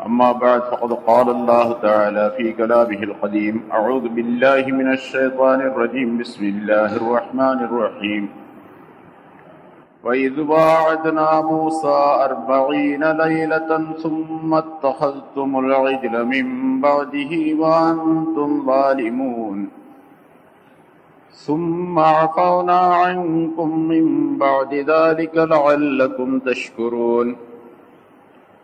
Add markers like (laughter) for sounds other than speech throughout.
أما بعد فقد قال الله تعالى في كلامه القديم أعوذ بالله من الشيطان الرجيم بسم الله الرحمن الرحيم. وإذ واعدنا موسى أربعين ليلة ثم اتخذتم العجل من بعده وأنتم ظالمون. ثم عفونا عنكم من بعد ذلك لعلكم تشكرون.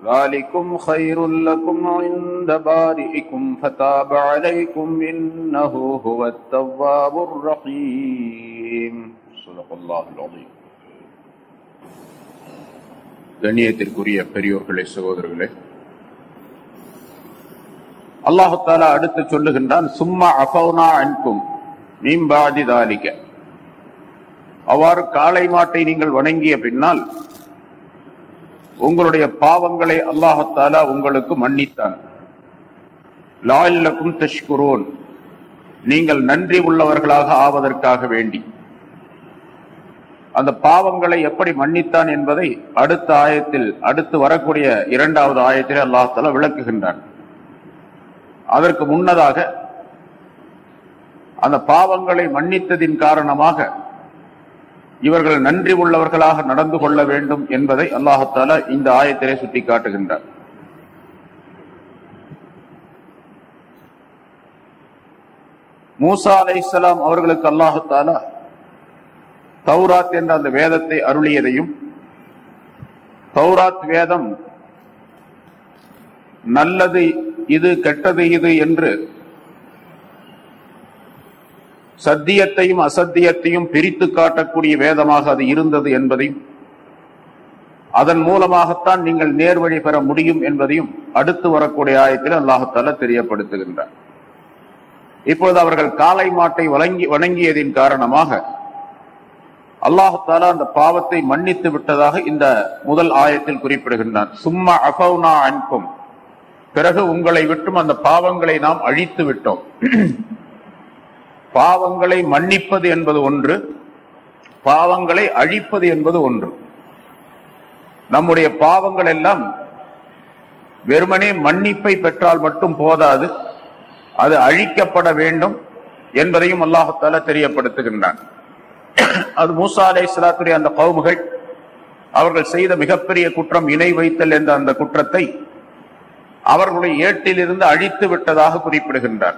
ذلكم خير لكم عند بارئكم فتاب عليكم إنه هو التواب الرحيم صدق الله العظيم கண்ணியத்திற்குரிய பெரியோர்களே சகோதரர்களே அல்லாஹு தாலா அடுத்து சொல்லுகின்றான் சும்மா அஃபௌனா அன்கும் மீம்பாதி தாலிக்க அவ்வாறு காளை மாட்டை நீங்கள் வணங்கிய பின்னால் உங்களுடைய பாவங்களை அல்லாஹத்தாலா உங்களுக்கு மன்னித்தான் லாயில்லக்கும் தஷ்குரோன். நீங்கள் நன்றி உள்ளவர்களாக ஆவதற்காக வேண்டி. அந்த பாவங்களை எப்படி மன்னித்தான் என்பதை அடுத்த ஆயத்தில் அடுத்து வரக்கூடிய இரண்டாவது ஆயத்திலே அல்லாஹால விளக்குகின்றான். அதற்கு முன்னதாக அந்த பாவங்களை மன்னித்ததின் காரணமாக இவர்கள் நன்றி உள்ளவர்களாக நடந்து கொள்ள வேண்டும் என்பதை அல்லாஹால இந்த ஆயத்திலே சுட்டி காட்டுகின்றார் மூசா அலை இஸ்லாம் அவர்களுக்கு அல்லாஹால தௌராத் என்ற அந்த வேதத்தை அருளியதையும் தௌராத் வேதம் நல்லது இது கெட்டது இது என்று சத்தியத்தையும் அசத்தியத்தையும் பிரித்து காட்டக்கூடிய வேதமாக அது இருந்தது என்பதையும் அதன் மூலமாகத்தான் நீங்கள் நேர்வழி பெற முடியும் என்பதையும் அடுத்து வரக்கூடிய ஆயத்தில் அல்லாஹத்தால தெரியப்படுத்துகின்றார் இப்பொழுது அவர்கள் காளை மாட்டை வழங்கி வணங்கியதின் காரணமாக அல்லாஹத்தால அந்த பாவத்தை மன்னித்து விட்டதாக இந்த முதல் ஆயத்தில் குறிப்பிடுகின்றான். சும்மா அஃபவுனா அன்பும் பிறகு உங்களை விட்டும் அந்த பாவங்களை நாம் அழித்து விட்டோம். பாவங்களை மன்னிப்பது என்பது ஒன்று பாவங்களை அழிப்பது என்பது ஒன்று. நம்முடைய பாவங்கள் எல்லாம் வெறுமனே மன்னிப்பை பெற்றால் மட்டும் போதாது அது அழிக்கப்பட வேண்டும் என்பதையும் அல்லாஹால தெரியப்படுத்துகின்றான். அது மூசா அலை இஸ்லாத்துடைய அந்த கவுமுகள் அவர்கள் செய்த மிகப்பெரிய குற்றம் இணை வைத்தல் என்ற அந்த குற்றத்தை அவர்களுடைய ஏட்டிலிருந்து அழித்து விட்டதாக குறிப்பிடுகின்றார்.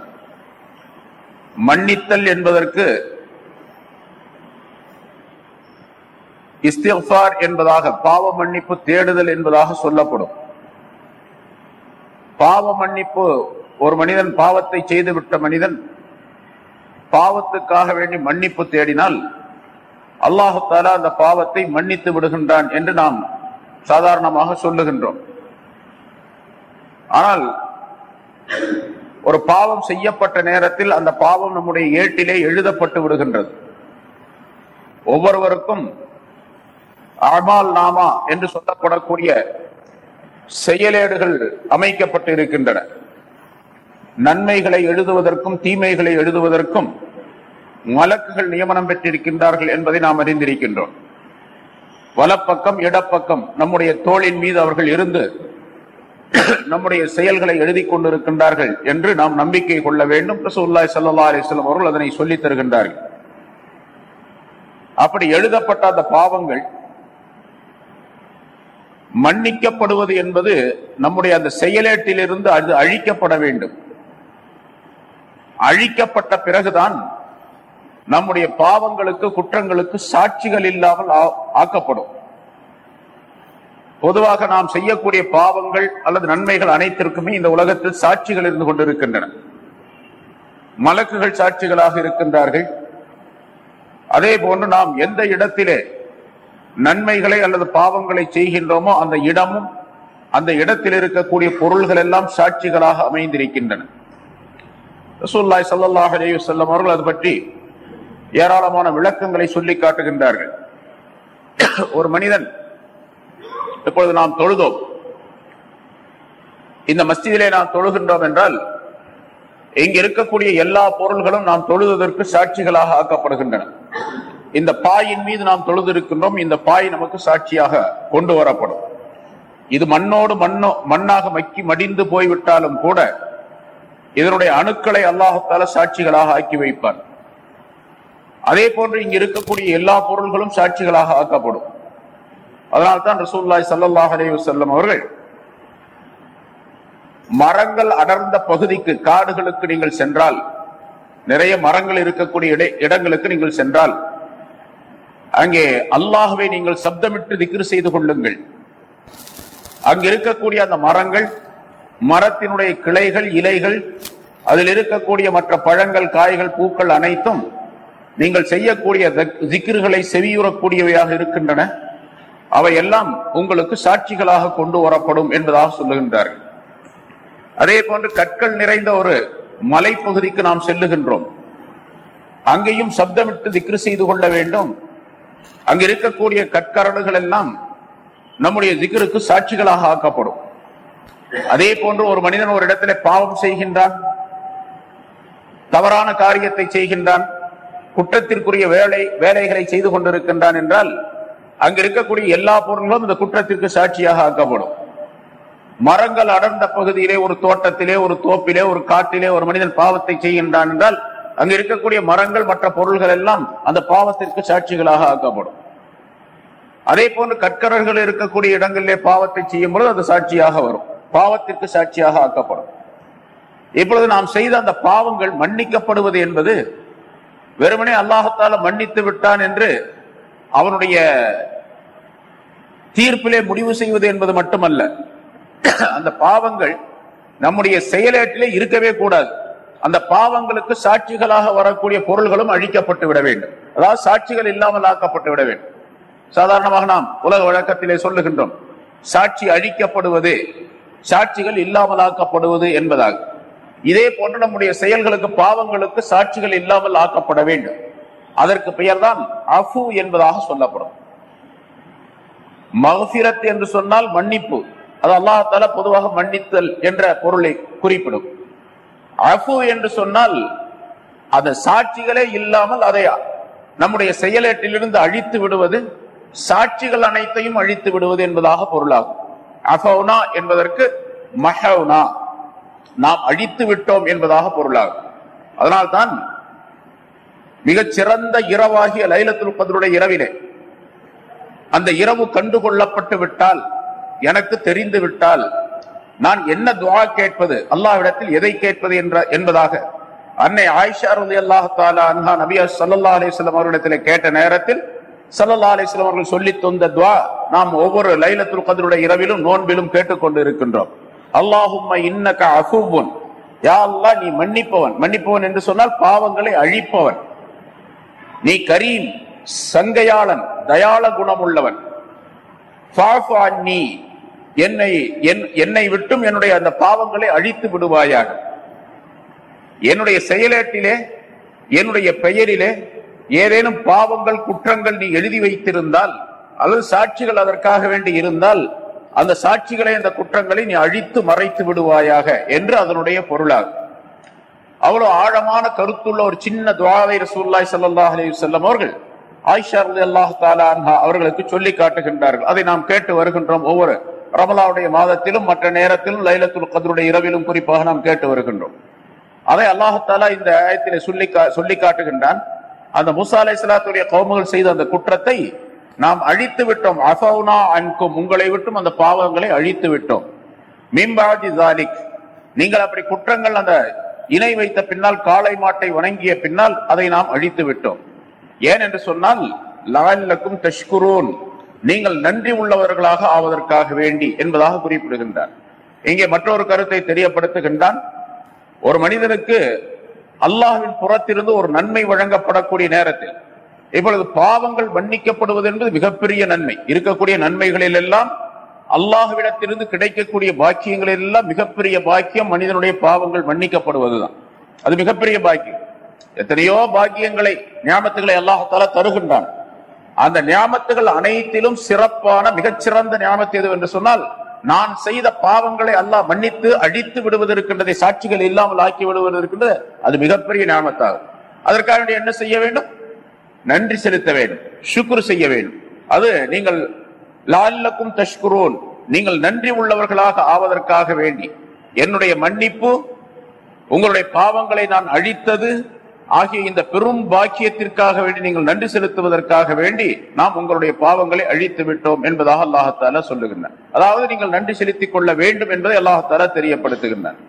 மன்னித்தல் என்பதற்கு இஸ்திஃபார் என்பதாக பாவ மன்னிப்பு தேடுதல் என்பதாக சொல்லப்படும். பாவ மன்னிப்பு ஒரு மனிதன் பாவத்தை செய்துவிட்ட மனிதன் பாவத்துக்காக வேண்டி மன்னிப்பு தேடினால் அல்லாஹு தாலா அந்த பாவத்தை மன்னித்து விடுகின்றான் என்று நாம் சாதாரணமாக சொல்லுகின்றோம். ஆனால் ஒரு பாவம் செய்யப்பட்ட நேரத்தில் அந்த பாவம் நம்முடைய ஏட்டிலே எழுதப்பட்டு விடுகின்றது. ஒவ்வொருவருக்கும் அமால் நாமா என்று சொல்லப்படக்கூடிய செயலேடுகள் அமைக்கப்பட்டு இருக்கின்றன. நன்மைகளை எழுதுவதற்கும் தீமைகளை எழுதுவதற்கும் மலக்குகள் நியமனம் பெற்றிருக்கின்றார்கள் என்பதை நாம் அறிந்திருக்கின்றோம். வலப்பக்கம் இடப்பக்கம் நம்முடைய தோளின் மீது அவர்கள் இருந்து நம்முடைய செயல்களை எழுதி கொண்டிருக்கின்றார்கள் என்று நாம் நம்பிக்கை கொள்ள வேண்டும். ரசூல்லாய் சல்லா அலிஸ்லாம் அவர்கள் அதனை சொல்லித் தருகின்றார்கள். அப்படி எழுதப்பட்ட அந்த பாவங்கள் மன்னிக்கப்படுவது என்பது நம்முடைய அந்த செயலேட்டிலிருந்து அது அழிக்கப்பட வேண்டும். அழிக்கப்பட்ட பிறகுதான் நம்முடைய பாவங்களுக்கு குற்றங்களுக்கு சாட்சிகள் இல்லாமல் ஆ- ஆக்கப்படும். பொதுவாக நாம் செய்யக்கூடிய பாவங்கள் அல்லது நன்மைகள் அனைத்திற்குமே இந்த உலகத்தில் சாட்சிகள் இருந்து கொண்டிருக்கின்றன. மலக்குகள் சாட்சிகளாக இருக்கின்றார்கள். அதே போன்று நாம் எந்த இடத்திலே நன்மைகளை அல்லது பாவங்களை செய்கின்றோமோ அந்த இடமும் அந்த இடத்தில் இருக்கக்கூடிய பொருள்கள் எல்லாம் சாட்சிகளாக அமைந்திருக்கின்றன. ரசூல்லாய் ஸல்லல்லாஹு அலைஹி வஸல்லம் அவர்கள் அது பற்றி ஏராளமான விளக்கங்களை சொல்லி காட்டுகின்றார்கள். ஒரு மனிதன் இப்பொழுது நாம் தொழுதோம். இந்த மஸ்ஜிதிலே நாம் தொழுகின்றோம் என்றால் இங்கு இருக்கக்கூடிய எல்லா பொருள்களும் நாம் தொழுதுவதற்கு சாட்சிகளாக ஆக்கப்படுகின்றன. இந்த பாயின் மீது நாம் தொழுதிருக்கின்றோம் இந்த பாய் நமக்கு சாட்சியாக கொண்டு வரப்படும். இது மண்ணோடு மண்ணோ மண்ணாக மக்கி மடிந்து போய்விட்டாலும் கூட இதனுடைய அணுக்களை அல்லாஹத்தால சாட்சிகளாக ஆக்கி வைப்பார். அதே போன்று இங்கு இருக்கக்கூடிய எல்லா பொருள்களும் சாட்சிகளாக ஆக்கப்படும். அதனால்தான் ரசூல்லாய் சல்லாஹ் அலைஹி வஸல்லம் அவர்கள் மரங்கள் அடர்ந்த பகுதிக்கு காடுகளுக்கு நீங்கள் சென்றால் நிறைய மரங்கள் இருக்கக்கூடிய இடங்களுக்கு நீங்கள் சென்றால் அங்கே அல்லாஹ்வை நீங்கள் சப்தமிட்டு திக்ரு செய்து கொள்ளுங்கள். அங்கு இருக்கக்கூடிய அந்த மரங்கள் மரத்தினுடைய கிளைகள் இலைகள் அதில் இருக்கக்கூடிய மற்ற பழங்கள் காய்கள் பூக்கள் அனைத்தும் நீங்கள் செய்யக்கூடிய திக்ருகளை செவியுறக்கூடியவையாக இருக்கின்றன. அவையெல்லாம் உங்களுக்கு சாட்சிகளாக கொண்டு வரப்படும் என்பதாக சொல்லுகின்றார்கள். அதே போன்று கற்கள் நிறைந்த ஒரு மலைப்பகுதிக்கு நாம் செல்லுகின்றோம். அங்கேயும் சப்தமிட்டு திக்ரு செய்து கொள்ள வேண்டும். அங்க இருக்கக்கூடிய கற்கரடுகள் எல்லாம் நம்முடைய திக்ருக்கு சாட்சிகளாக ஆக்கப்படும். அதே போன்று ஒரு மனிதன் ஒரு இடத்திலே பாவம் செய்கின்றான் தவறான காரியத்தை செய்கின்றான் குற்றத்திற்குரிய வேலை வேலைகளை செய்து கொண்டிருக்கின்றான் என்றால் அங்க இருக்கக்கூடிய எல்லா பொருள்களும் இந்த குற்றத்திற்கு சாட்சியாக ஆக்கப்படும். மரங்கள் அடர்ந்த பகுதியிலே ஒரு தோட்டத்திலே ஒரு தோப்பிலே ஒரு காட்டிலே ஒரு மனிதன் பாவத்தை செய்கின்றான் என்றால் அங்க இருக்கக்கூடிய மரங்கள் மற்ற பொருள்கள் எல்லாம் அந்த பாவத்திற்கு சாட்சிகளாக ஆக்கப்படும். அதே போன்று கற்கரர்கள் இருக்கக்கூடிய இடங்களிலே பாவத்தை செய்யும் பொழுது அது சாட்சியாக வரும். பாவத்திற்கு சாட்சியாக ஆக்கப்படும். இப்பொழுது நாம் செய்த அந்த பாவங்கள் மன்னிக்கப்படுவது என்பது வெறுமனே அல்லாஹத்தால மன்னித்து விட்டான் என்று அவனுடைய தீர்ப்பிலே முடிவு செய்வது என்பது மட்டுமல்ல. அந்த பாவங்கள் நம்முடைய செயலேட்டிலே இருக்கவே கூடாது. அந்த பாவங்களுக்கு சாட்சிகளாக வரக்கூடிய பொருள்களும் அழிக்கப்பட்டு விட வேண்டும். அதாவது சாட்சிகள் இல்லாமல் ஆக்கப்பட்டு விட வேண்டும். சாதாரணமாக நாம் உலக வழக்கத்திலே சொல்லுகின்றோம் சாட்சி அழிக்கப்படுவது சாட்சிகள் இல்லாமல் ஆக்கப்படுவது என்பதாக. இதே போன்று நம்முடைய செயல்களுக்கு பாவங்களுக்கு சாட்சிகள் இல்லாமல் ஆக்கப்பட வேண்டும். அதற்கு பெயர்தான் அஃபு என்பதாக சொல்லப்படும். மகசிரத் என்று சொன்னால் மன்னிப்பு. அது அல்லாஹால பொதுவாக மன்னித்தல் என்ற பொருளை குறிப்பிடும். அஃபு என்று சொன்னால் அந்த சாட்சிகளே இல்லாமல் அதை நம்முடைய செயலேட்டிலிருந்து அழித்து விடுவது சாட்சிகள் அனைத்தையும் அழித்து விடுவது என்பதாக பொருளாகும். அஃபவுனா என்பதற்கு மஹவுனா. நாம் அழித்து விட்டோம் என்பதாக பொருளாகும். அதனால்தான் மிகச் சிறந்த இரவாகிய லைலத்துல் கதருடைய இரவிலே. அந்த இரவு கண்டுகொள்ளப்பட்டு விட்டால் எனக்கு தெரிந்து விட்டால் நான் என்ன துவா கேட்பது அல்லாஹ்விடத்தில் எதை கேட்பது என்ற என்பதாக அன்னை ஆயிஷா ரலி அல்லாஹ் தாலா அன்ஹா நபியா சல்லா அலிஸ்லாம் அவர்களிடத்தில் கேட்ட நேரத்தில் சல்லல்லா அலிஸ்லாம் அவர்கள் சொல்லி தந்த துவா நாம் ஒவ்வொரு லைலத்துல் கதருடைய இரவிலும் நோன்பிலும் கேட்டுக்கொண்டு இருக்கின்றோம். அல்லாஹும் இன்னக அஃபூபுன் யா அல்லாஹ் நீ மன்னிப்பவன். மன்னிப்பவன் என்று சொன்னால் பாவங்களை அழிப்பவன். நீ கரீம் சங்கையாளன் தயாள குணமுள்ளவன். ஃபாஃபு என்னை என்- என்னை விட்டும் என்னுடைய அந்த பாவங்களை அழித்து விடுவாயாக. என்னுடைய செயலேட்டிலே என்னுடைய பெயரிலே ஏதேனும் பாவங்கள் குற்றங்கள் நீ எழுதி வைத்திருந்தால் அல்லது சாட்சிகள் அதற்காக வேண்டி இருந்தால் அந்த சாட்சிகளை அந்த குற்றங்களை நீ அழித்து மறைத்து விடுவாயாக என்று அதனுடைய பொருளாகும். அவ்வளவு ஆழமான கருத்துள்ள ஒரு சின்ன துவாவை ரசூல்லாய் சல்லாஹ் அலி வஸல்லம் அவர்கள் ஆயிஷா அலி அல்லாஹ் அன்ஹா அவர்களுக்கு சொல்லி காட்டுகின்றார்கள். அதை நாம் கேட்டு வருகின்றோம் ஒவ்வொரு ரமலாவுடைய மாதத்திலும் மற்ற நேரத்திலும் லைலத்துல் கதருடைய இரவிலும் குறிப்பாக நாம் கேட்டு வருகின்றோம். அதை அல்லாஹு தாலா இந்த ஆயத்திலே சொல்லி கா- சொல்லி காட்டுகின்றான். அந்த மூசா அலைஹிஸ்ஸலாத்துடைய கவுமுகள் செய்த அந்த குற்றத்தை நாம் அழித்து விட்டோம். அசௌனா அன்கும் உங்களை விட்டும் அந்த பாவங்களை அழித்து விட்டோம். மிம்பாதி ஜாலிக் நீங்கள் அப்படி குற்றங்கள் அந்த இணை வைத்த பின்னால் காளை மாட்டை வணங்கிய பின்னால் அதை நாம் அழித்து விட்டோம். ஏன் என்று சொன்னால் லால்லக்கும் தஷ்குரூன். நீங்கள் நன்றி உள்ளவர்களாக ஆவதற்காக வேண்டி என்பதாக குறிப்பிடுகின்றார். இங்கே மற்றொரு கருத்தை தெரியப்படுத்துகின்றான். ஒரு மனிதனுக்கு அல்லாஹின் புறத்திலிருந்து ஒரு நன்மை வழங்கப்படக்கூடிய நேரத்தில் இப்பொழுது பாவங்கள் மன்னிக்கப்படுவது என்பது மிகப்பெரிய நன்மை. இருக்கக்கூடிய நன்மைகளில் எல்லாம் அல்லாஹுவிடத்திலிருந்து கிடைக்கக்கூடிய பாக்கியங்கள் எல்லாம் மிகப்பெரிய பாக்கியம் மனிதனுடைய பாவங்கள் மன்னிக்கப்படுவதுதான். அது மிகப்பெரிய பாக்கியம். எத்தனையோ பாக்கியங்களை ஞாபகத்துகளை அல்லாஹால தருகின்றான். அந்த ஞாபகத்துகள் அனைத்திலும் சிறப்பான மிகச்சிறந்த ஞாபகத்து எது என்று சொன்னால் நான் செய்த பாவங்களை அல்லாஹ் மன்னித்து அழித்து விடுவது இருக்கின்றதை சாட்சிகள் இல்லாமல் ஆக்கி விடுவது இருக்கின்றது அது மிகப்பெரிய ஞாபகத்தாகும். அதற்காக என்ன செய்ய வேண்டும்? நன்றி செலுத்த வேண்டும். சுக்குரு செய்ய வேண்டும். அது நீங்கள் லால்லக்கும் தஷ்குரோன் நீங்கள் நன்றி உள்ளவர்களாக ஆவதற்காக வேண்டி. என்னுடைய மன்னிப்பு உங்களுடைய பாவங்களை நான் அழித்தது ஆகிய இந்த பெரும் பாக்கியத்திற்காக வேண்டி நீங்கள் நன்றி செலுத்துவதற்காக வேண்டி நாம் உங்களுடைய பாவங்களை அழித்து விட்டோம் என்பதாக அல்லாஹத்தால சொல்லுகின்றனர் அதாவது நீங்கள் நன்றி செலுத்திக் கொள்ள வேண்டும் என்பதை அல்லாஹத்தால தெரியப்படுத்துகின்றனர்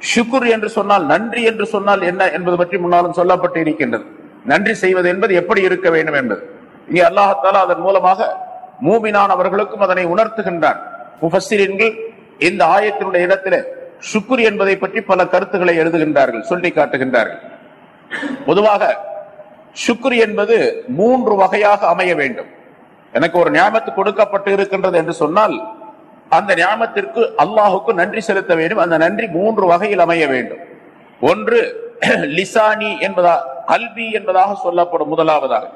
சுக்குர் என்று சொன்னால் நன்றி என்று சொன்னால் என்ன என்பது பற்றி முன்னாலும் சொல்லப்பட்டு இருக்கின்றது நன்றி செய்வது என்பது எப்படி இருக்க வேண்டும் என்பது. இங்கே அல்லாஹத்தாலா அதன் மூலமாக மூமினானவர்களுக்கும் அதனை உணர்த்துகின்றான். முஃபஸ்ஸிரின்கள் இந்த ஆயத்தினுடைய இடத்துல சுக்குர் என்பதை பற்றி பல கருத்துக்களை எழுதுகின்றார்கள் சொல்லி காட்டுகின்றார்கள். பொதுவாக சுக்குர் என்பது மூன்று வகையாக அமைய வேண்டும். எனக்கு ஒரு ஞாபத்து கொடுக்கப்பட்டு இருக்கின்றது என்று சொன்னால் அந்த ஞாபத்திற்கு அல்லாஹுக்கு நன்றி செலுத்த வேண்டும். அந்த நன்றி மூன்று வகையில் அமைய வேண்டும். ஒன்று லிசானி என்பதா கல்வி என்பதாக சொல்லப்படும் முதலாவதாக.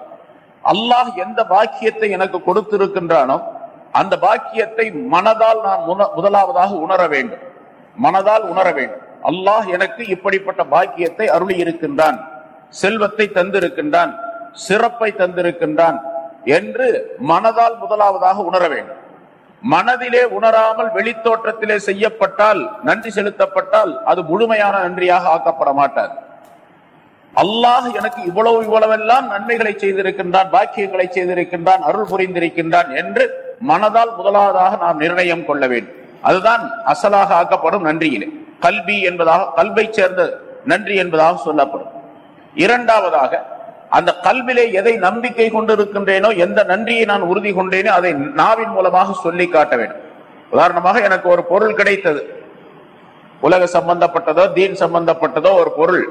அல்லாஹ் எந்த பாக்கியத்தை எனக்கு கொடுத்திருக்கின்றானோ அந்த பாக்கியத்தை மனதால் நான் உண- முதலாவதாக உணர வேண்டும். மனதால் உணர வேண்டும். அல்லாஹ் எனக்கு இப்படிப்பட்ட பாக்கியத்தை அருளி இருக்கின்றான் செல்வத்தை தந்திருக்கின்றான். சிறப்பை தந்திருக்கின்றான் என்று மனதால் முதலாவதாக உணர வேண்டும். மனதிலே உணராமல் வெளித்தோற்றத்திலே செய்யப்பட்டால் நன்றி செலுத்தப்பட்டால் அது முழுமையான நன்றியாக ஆக்கப்பட மாட்டார் அல்லாஹ் எனக்கு இவ்வளவு இவ்வளவெல்லாம் நன்மைகளை செய்திருக்கின்றான் பாக்கியங்களை செய்திருக்கின்றான் அருள் புரிந்திருக்கின்றான் என்று மனதால் முதலாவதாக நாம் நிர்ணயம் கொள்ள வேண்டும். அதுதான் அசலாக ஆக்கப்படும் நன்றியிலே. கல்வி என்பதாக கல்வை சேர்ந்த நன்றி என்பதாக சொல்லப்படும். இரண்டாவதாக அந்த கல்விலே எதை நம்பிக்கை கொண்டிருக்கின்றேனோ எந்த நன்றியை நான் உறுதி கொண்டேனோ அதை நாவின் மூலமாக சொல்லி காட்ட வேண்டும். உதாரணமாக எனக்கு ஒரு பொருள் கிடைத்தது. உலக சம்பந்தப்பட்டதோ தீன் சம்பந்தப்பட்டதோ ஒரு பொருள்.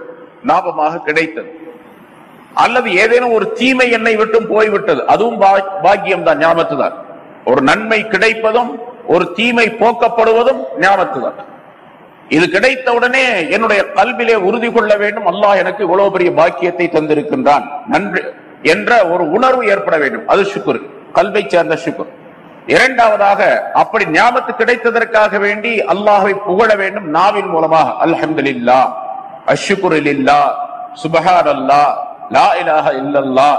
லாபமாக கிடைத்தது. அல்லது ஏதேனும் ஒரு தீமை என்னை விட்டும் போய்விட்டது. அதுவும் பா- பாக்கியம் தான் ஞாபகத்து தான் ஒரு நன்மை கிடைப்பதும் ஒரு தீமை போக்கப்படுவதும் ஞாபகத்து தான் இது கிடைத்தவுடனே என்னுடைய கல்விலே உறுதி கொள்ள வேண்டும். அல்லாஹ் எனக்கு இவ்வளவு பெரிய பாக்கியத்தை தந்திருக்கின்றான். நன்றி என்ற ஒரு உணர்வு ஏற்பட வேண்டும். அது சுக்குர் கல்வை சேர்ந்த சுக்குர் இரண்டாவதாக அப்படி ஞாபகத்து கிடைத்ததற்காக வேண்டி அல்லாஹை புகழ வேண்டும். நாவின் மூலமாக. அல்ஹம்துல்லா அஷ்குரில்லா சுபஹார் அல்லா லா இலாஹ இல்லல்லா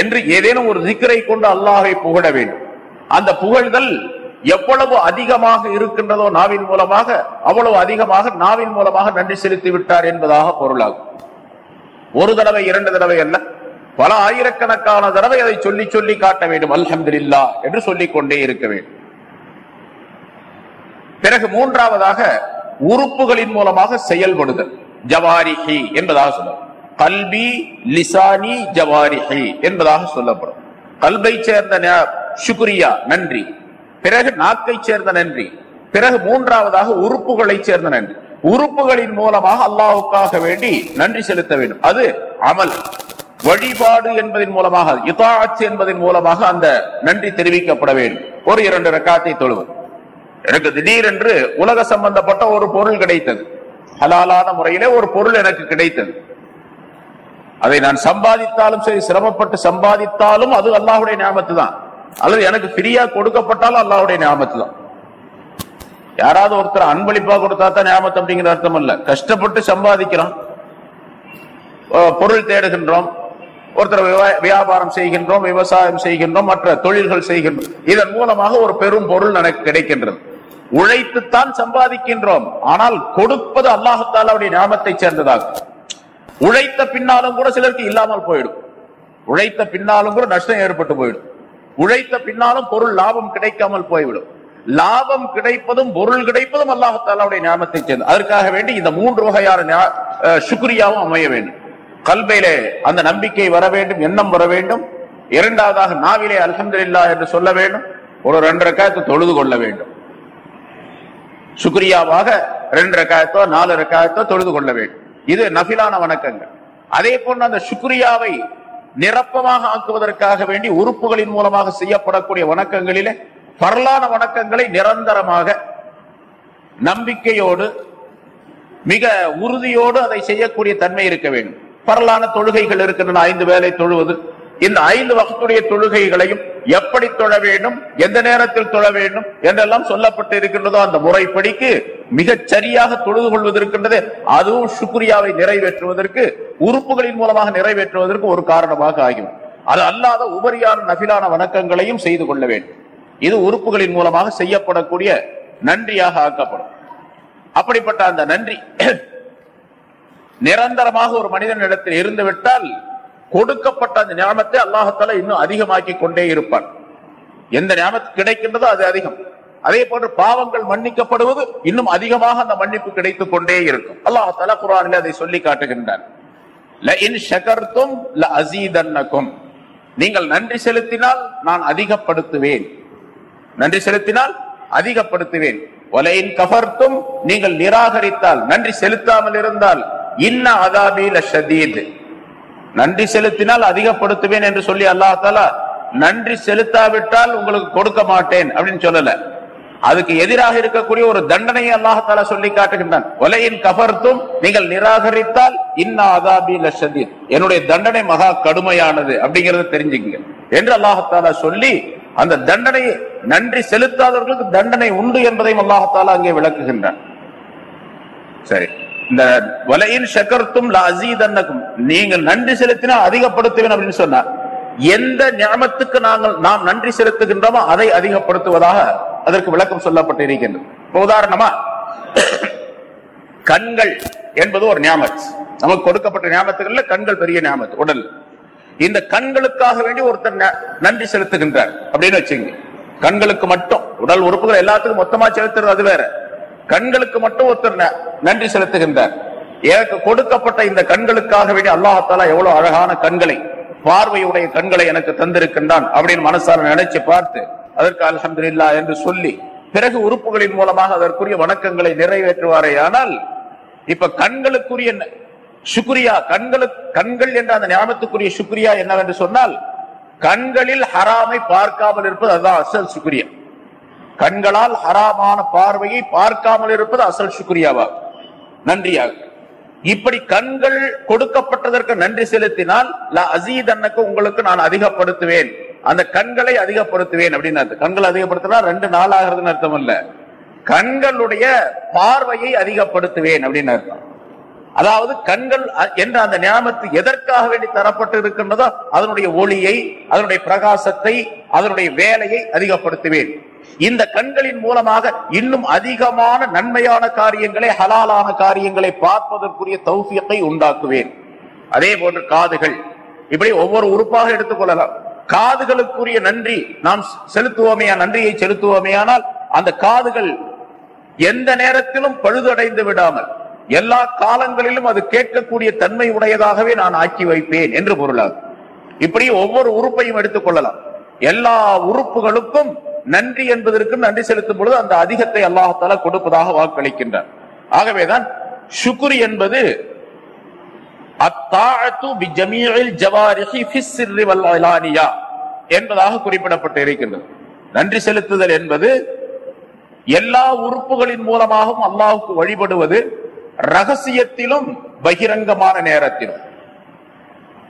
என்று ஏதேனும் ஒரு திக்கரை கொண்டு அல்லாஹை புகழ வேண்டும். அந்த புகழ்தல் எவ்வளவு அதிகமாக இருக்கின்றதோ நாவின் மூலமாக அவ்வளவு அதிகமாக நாவின் மூலமாக நன்றி செலுத்தி விட்டார் என்பதாக பொருளாகும். ஒரு தடவை இரண்டு தடவை அல்ல பல ஆயிரக்கணக்கான தடவை அதை சொல்லி சொல்லி காட்ட வேண்டும். அல்ஹம்துலில்லா என்று சொல்லிக் கொண்டே இருக்க வேண்டும். பிறகு மூன்றாவதாக உறுப்புகளின் மூலமாக செயல்படுதல். ஜவாரிஹி என்பதாக சொல்லும் கல்வி லிசானி ஜவாரிஹி என்பதாக சொல்லப்படும். கல்வை சேர்ந்த சுக்ரியா நன்றி. பிறகு நாக்கை சேர்ந்த நன்றி. பிறகு மூன்றாவதாக உறுப்புகளை சேர்ந்த நன்றி. உறுப்புகளின் மூலமாக அல்லாஹுக்காக வேண்டி நன்றி செலுத்த வேண்டும். அது அமல். வழிபாடு என்பதன் மூலமாக இதாட்சி என்பதன் மூலமாக அந்த நன்றி தெரிவிக்கப்பட வேண்டும். ஒரு இரண்டு ரக்காத்தை தொழுவது. எனக்கு திடீரென்று உலக சம்பந்தப்பட்ட ஒரு பொருள் கிடைத்தது. ஹலாலான முறையிலே ஒரு பொருள் எனக்கு கிடைத்தது. அதை நான் சம்பாதித்தாலும் சரி சிரமப்பட்டு சம்பாதித்தாலும் அது அல்லாஹுடைய ஞாபகத்து தான் அல்லது எனக்கு ஃப்ரீயா கொடுக்கப்பட்டாலும் அல்லாஹுடைய ஞாபகத்து தான் யாராவது ஒருத்தர் அன்பளிப்பா கொடுத்தா தான் ஞாபகம் அப்படிங்கிற அர்த்தம் இல்ல. கஷ்டப்பட்டு சம்பாதிக்கிறோம். பொருள் தேடுகின்றோம். ஒருத்தர் வியாபாரம் செய்கின்றோம் விவசாயம் செய்கின்றோம் மற்ற தொழில்கள் செய்கின்றோம். இதன் மூலமாக ஒரு பெரும் பொருள் எனக்கு கிடைக்கின்றது. உழைத்துத்தான் சம்பாதிக்கின்றோம். ஆனால் கொடுப்பது அல்லாஹத்தாலாவுடைய ஞாபகத்தை சேர்ந்ததாகும் உழைத்த பின்னாலும் கூட சிலருக்கு இல்லாமல் போயிடும். உழைத்த பின்னாலும் கூட நஷ்டம் ஏற்பட்டு போயிடும். உழைத்த பின்னாலும் பொருள் லாபம் கிடைக்காமல் போய்விடும். லாபம் கிடைப்பதும் பொருள் கிடைப்பதும் அல்லாஹத்தாலாவுடைய ஞாபகத்தை சேர்ந்து அதற்காக வேண்டி இந்த மூன்று வகையான அஹ், சுக்ரியாவும் அமைய வேண்டும். கல்வையிலே அந்த நம்பிக்கை வர வேண்டும் எண்ணம் வர வேண்டும். இரண்டாவதாக நாவிலே அல்ஹம்துலில்லாஹ் என்று சொல்ல வேண்டும். ஒரு ரெண்டரை ரக்காயத்தை தொழுது கொள்ள வேண்டும். சுக்ரியாவாக ரெண்டு ரக்காயத்தோ நாலு ரக்காயத்தோ தொழுது கொள்ள வேண்டும். இது நபிலான வணக்கங்கள். அதே போன்று அந்த சுக்ரியாவை நிரப்பமாக ஆக்குவதற்காக வேண்டி உறுப்புகளின் மூலமாக செய்யப்படக்கூடிய வணக்கங்களிலே பரலான வணக்கங்களை நிரந்தரமாக நம்பிக்கையோடு மிக உறுதியோடு அதை செய்யக்கூடிய தன்மை இருக்க வேண்டும். பரலான தொழுகைகள் இருக்கின்றன ஐந்து வேலை தொழுவது. இந்த ஐந்து வகத்துடைய தொழுகைகளையும் எப்படி தொழ வேண்டும் எந்த நேரத்தில் தொழ வேண்டும் என்றெல்லாம் சொல்லப்பட்டு இருக்கின்றதோ அந்த முறைப்படிக்கு மிகச் சரியாக தொழுது கொள்வதற்கின்றது. அதுவும் சுக்ரியாவை நிறைவேற்றுவதற்கு உறுப்புகளின் மூலமாக நிறைவேற்றுவதற்கு ஒரு காரணமாக ஆகும் அது அல்லாத உபரியான நபிலான வணக்கங்களையும் செய்து கொள்ள வேண்டும். இது உறுப்புகளின் மூலமாக செய்யப்படக்கூடிய நன்றியாக ஆக்கப்படும். அப்படிப்பட்ட அந்த நன்றி நிரந்தரமாக ஒரு மனிதனிடத்தில் இருந்துவிட்டால் கொடுக்கப்பட்ட அந்த ஞாபகத்தை அல்லாஹத்தால இன்னும் அதிகமாக்கி கொண்டே இருப்பான். எந்த ஞாபகம் கிடைக்கின்றதோ அது அதிகம். அதே போன்று பாவங்கள் மன்னிக்கப்படுவது இன்னும் அதிகமாக அந்த மன்னிப்பு கிடைத்துக் கொண்டே இருக்கும் அல்லாஹால குரானில் அதை சொல்லி காட்டுகின்றான். நீங்கள் நன்றி செலுத்தினால் நான் அதிகப்படுத்துவேன். நன்றி செலுத்தினால் அதிகப்படுத்துவேன். ஒலையின் கஃபர்த்தும் நீங்கள் நிராகரித்தால் நன்றி செலுத்தாமல் இருந்தால் இன்ன அதாபி ஷதீத். நன்றி செலுத்தினால் அதிகப்படுத்துவேன் என்று சொல்லி அல்லாஹால நன்றி செலுத்தாவிட்டால் உங்களுக்கு கொடுக்க மாட்டேன் அப்படின்னு சொல்லல. அதுக்கு எதிராக இருக்கக்கூடிய ஒரு தண்டனையை அல்லாஹால சொல்லி காட்டுகின்றான். ஒலையின் கபர்த்தும் நீங்கள் நிராகரித்தால் இன்ன அதாபி லஷதீத் என்னுடைய தண்டனை மகா கடுமையானது அப்படிங்கறத தெரிஞ்சுக்கீங்க. என்று அல்லாஹால சொல்லி அந்த தண்டனையை நன்றி செலுத்தாதவர்களுக்கு தண்டனை உண்டு என்பதையும் அல்லாஹால அங்கே விளக்குகின்றான். சரி. இந்த வலையின் சக்கரத்தும் அசீதன்னக்கும் நீங்கள் நன்றி செலுத்தினால் அதிகப்படுத்துவேன் அப்படின்னு சொன்னா எந்த ஞாபகத்துக்கு நாங்கள் நாம் நன்றி செலுத்துகின்றோமோ அதை அதிகப்படுத்துவதாக அதற்கு விளக்கம் சொல்லப்பட்டு இருக்கின்றது உதாரணமா கண்கள் என்பது ஒரு ஞாபகம். நமக்கு கொடுக்கப்பட்ட ஞாபகத்துகள்ல கண்கள் பெரிய ஞாபகம் உடல். இந்த கண்களுக்காக வேண்டி ஒருத்தர் நன்றி செலுத்துகின்றார் அப்படின்னு வச்சுங்க கண்களுக்கு மட்டும் உடல் உறுப்புகள் எல்லாத்துக்கும் மொத்தமா செலுத்துறது அது வேற. கண்களுக்கு மட்டும் ஒருத்தர் நன்றி செலுத்துகின்றார் எனக்கு கொடுக்கப்பட்ட இந்த கண்களுக்காக வேண்டிய அல்லாஹாலா எவ்வளவு அழகான கண்களை பார்வையுடைய கண்களை எனக்கு தந்திருக்கின்றான் அப்படின்னு மனசார நினைச்சு பார்த்து அதற்கு அல்ஹம்துலில்லாஹ் என்று சொல்லி பிறகு உறுப்புகளின் மூலமாக அதற்குரிய வணக்கங்களை நிறைவேற்றுவாரே. ஆனால் இப்ப கண்களுக்குரிய ந- சுக்ரியா கண்களுக்கு கண்கள் என்ற அந்த ஞாபகத்துக்குரிய சுக்ரியா என்னவென்று சொன்னால் கண்களில் ஹராமை பார்க்காமல் இருப்பது அதுதான் அசல் சுக்ரியா. கண்களால் ஹராமான பார்வையை பார்க்காமல் இருப்பது அசல் சுக்ரியாவா? நன்றியாக. இப்படி கண்கள் கொடுக்கப்பட்டதற்கு நன்றி செலுத்தினால் ல அசீதன்னக்கு உங்களுக்கு நான் அதிகப்படுத்துவேன். அந்த கண்களை அதிகப்படுத்துவேன் அப்படின்னு அர்த்தம். கண்கள் அதிகப்படுத்தினா ரெண்டு நாள் ஆகிறதுன்னு அர்த்தம் இல்ல. கண்களுடைய பார்வையை அதிகப்படுத்துவேன் அப்படின்னு அர்த்தம். அதாவது கண்கள் என்ற அந்த ஞாபகத்து எதற்காக வேண்டி தரப்பட்டு இருக்கின்றதோ அதனுடைய ஒளியை அதனுடைய பிரகாசத்தை அதனுடைய வேலையை அதிகப்படுத்துவேன். இந்த கண்களின் மூலமாக இன்னும் அதிகமான நன்மையான காரியங்களை ஹலாலான காரியங்களை பார்ப்பதற்குரிய தௌசியத்தை உண்டாக்குவேன். அதே போன்று காதுகள். இப்படி ஒவ்வொரு உறுப்பாக எடுத்துக்கொள்ளலாம் காதுகளுக்குரிய நன்றி. நாம் செலுத்துவோமே நன்றியை செலுத்துவோமேயானால் அந்த காதுகள் எந்த நேரத்திலும் பழுதடைந்து விடாமல் எல்லா காலங்களிலும் அது கேட்கக்கூடிய தன்மை உடையதாகவே நான் ஆக்கி வைப்பேன் என்று பொருளாகும். இப்படி ஒவ்வொரு உறுப்பையும் எடுத்துக் கொள்ளலாம். எல்லா உறுப்புகளுக்கும் நன்றி என்பதற்கு நன்றி செலுத்தும் பொழுது அந்த அதிகத்தை அல்லாஹால கொடுப்பதாக வாக்களிக்கின்றார் ஆகவேதான் சுக்ரி என்பது என்பதாக குறிப்பிடப்பட்டு இருக்கின்றது. நன்றி செலுத்துதல் என்பது எல்லா உறுப்புகளின் மூலமாகவும் அல்லாஹுக்கு வழிபடுவது ரகசியத்திலும் பகிரங்கமான நேரத்திலும்.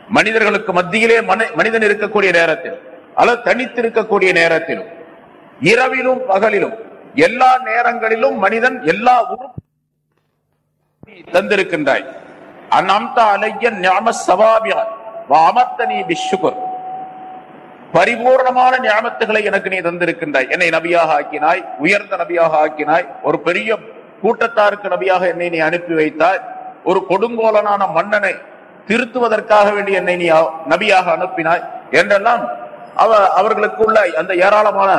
மனிதர்களுக்கு மத்தியிலே மனிதன் இருக்கக்கூடிய நேரத்தில் அல்லது தனித்திருக்கக்கூடிய நேரத்திலும் இரவிலும் பகலிலும் எல்லா நேரங்களிலும் மனிதன் எல்லா உறுப்பு தந்திருக்கின்றாய். பரிபூர்ணமான ஞாபகத்துகளை எனக்கு நீ தந்திருக்கின்றாய். என்னை நபியாக ஆக்கினாய் உயர்ந்த நபியாக ஆக்கினாய் ஒரு பெரிய கூட்டத்தாருக்கு நபியாக என்னை நீ அனுப்பி வைத்தாய். ஒரு கொடுங்கோலனான மன்னனை திருத்துவதற்காக வேண்டி என்னை நீ நபியாக அனுப்பினாய் என்றெல்லாம் அவ அவர்களுக்குள்ள அந்த ஏராளமான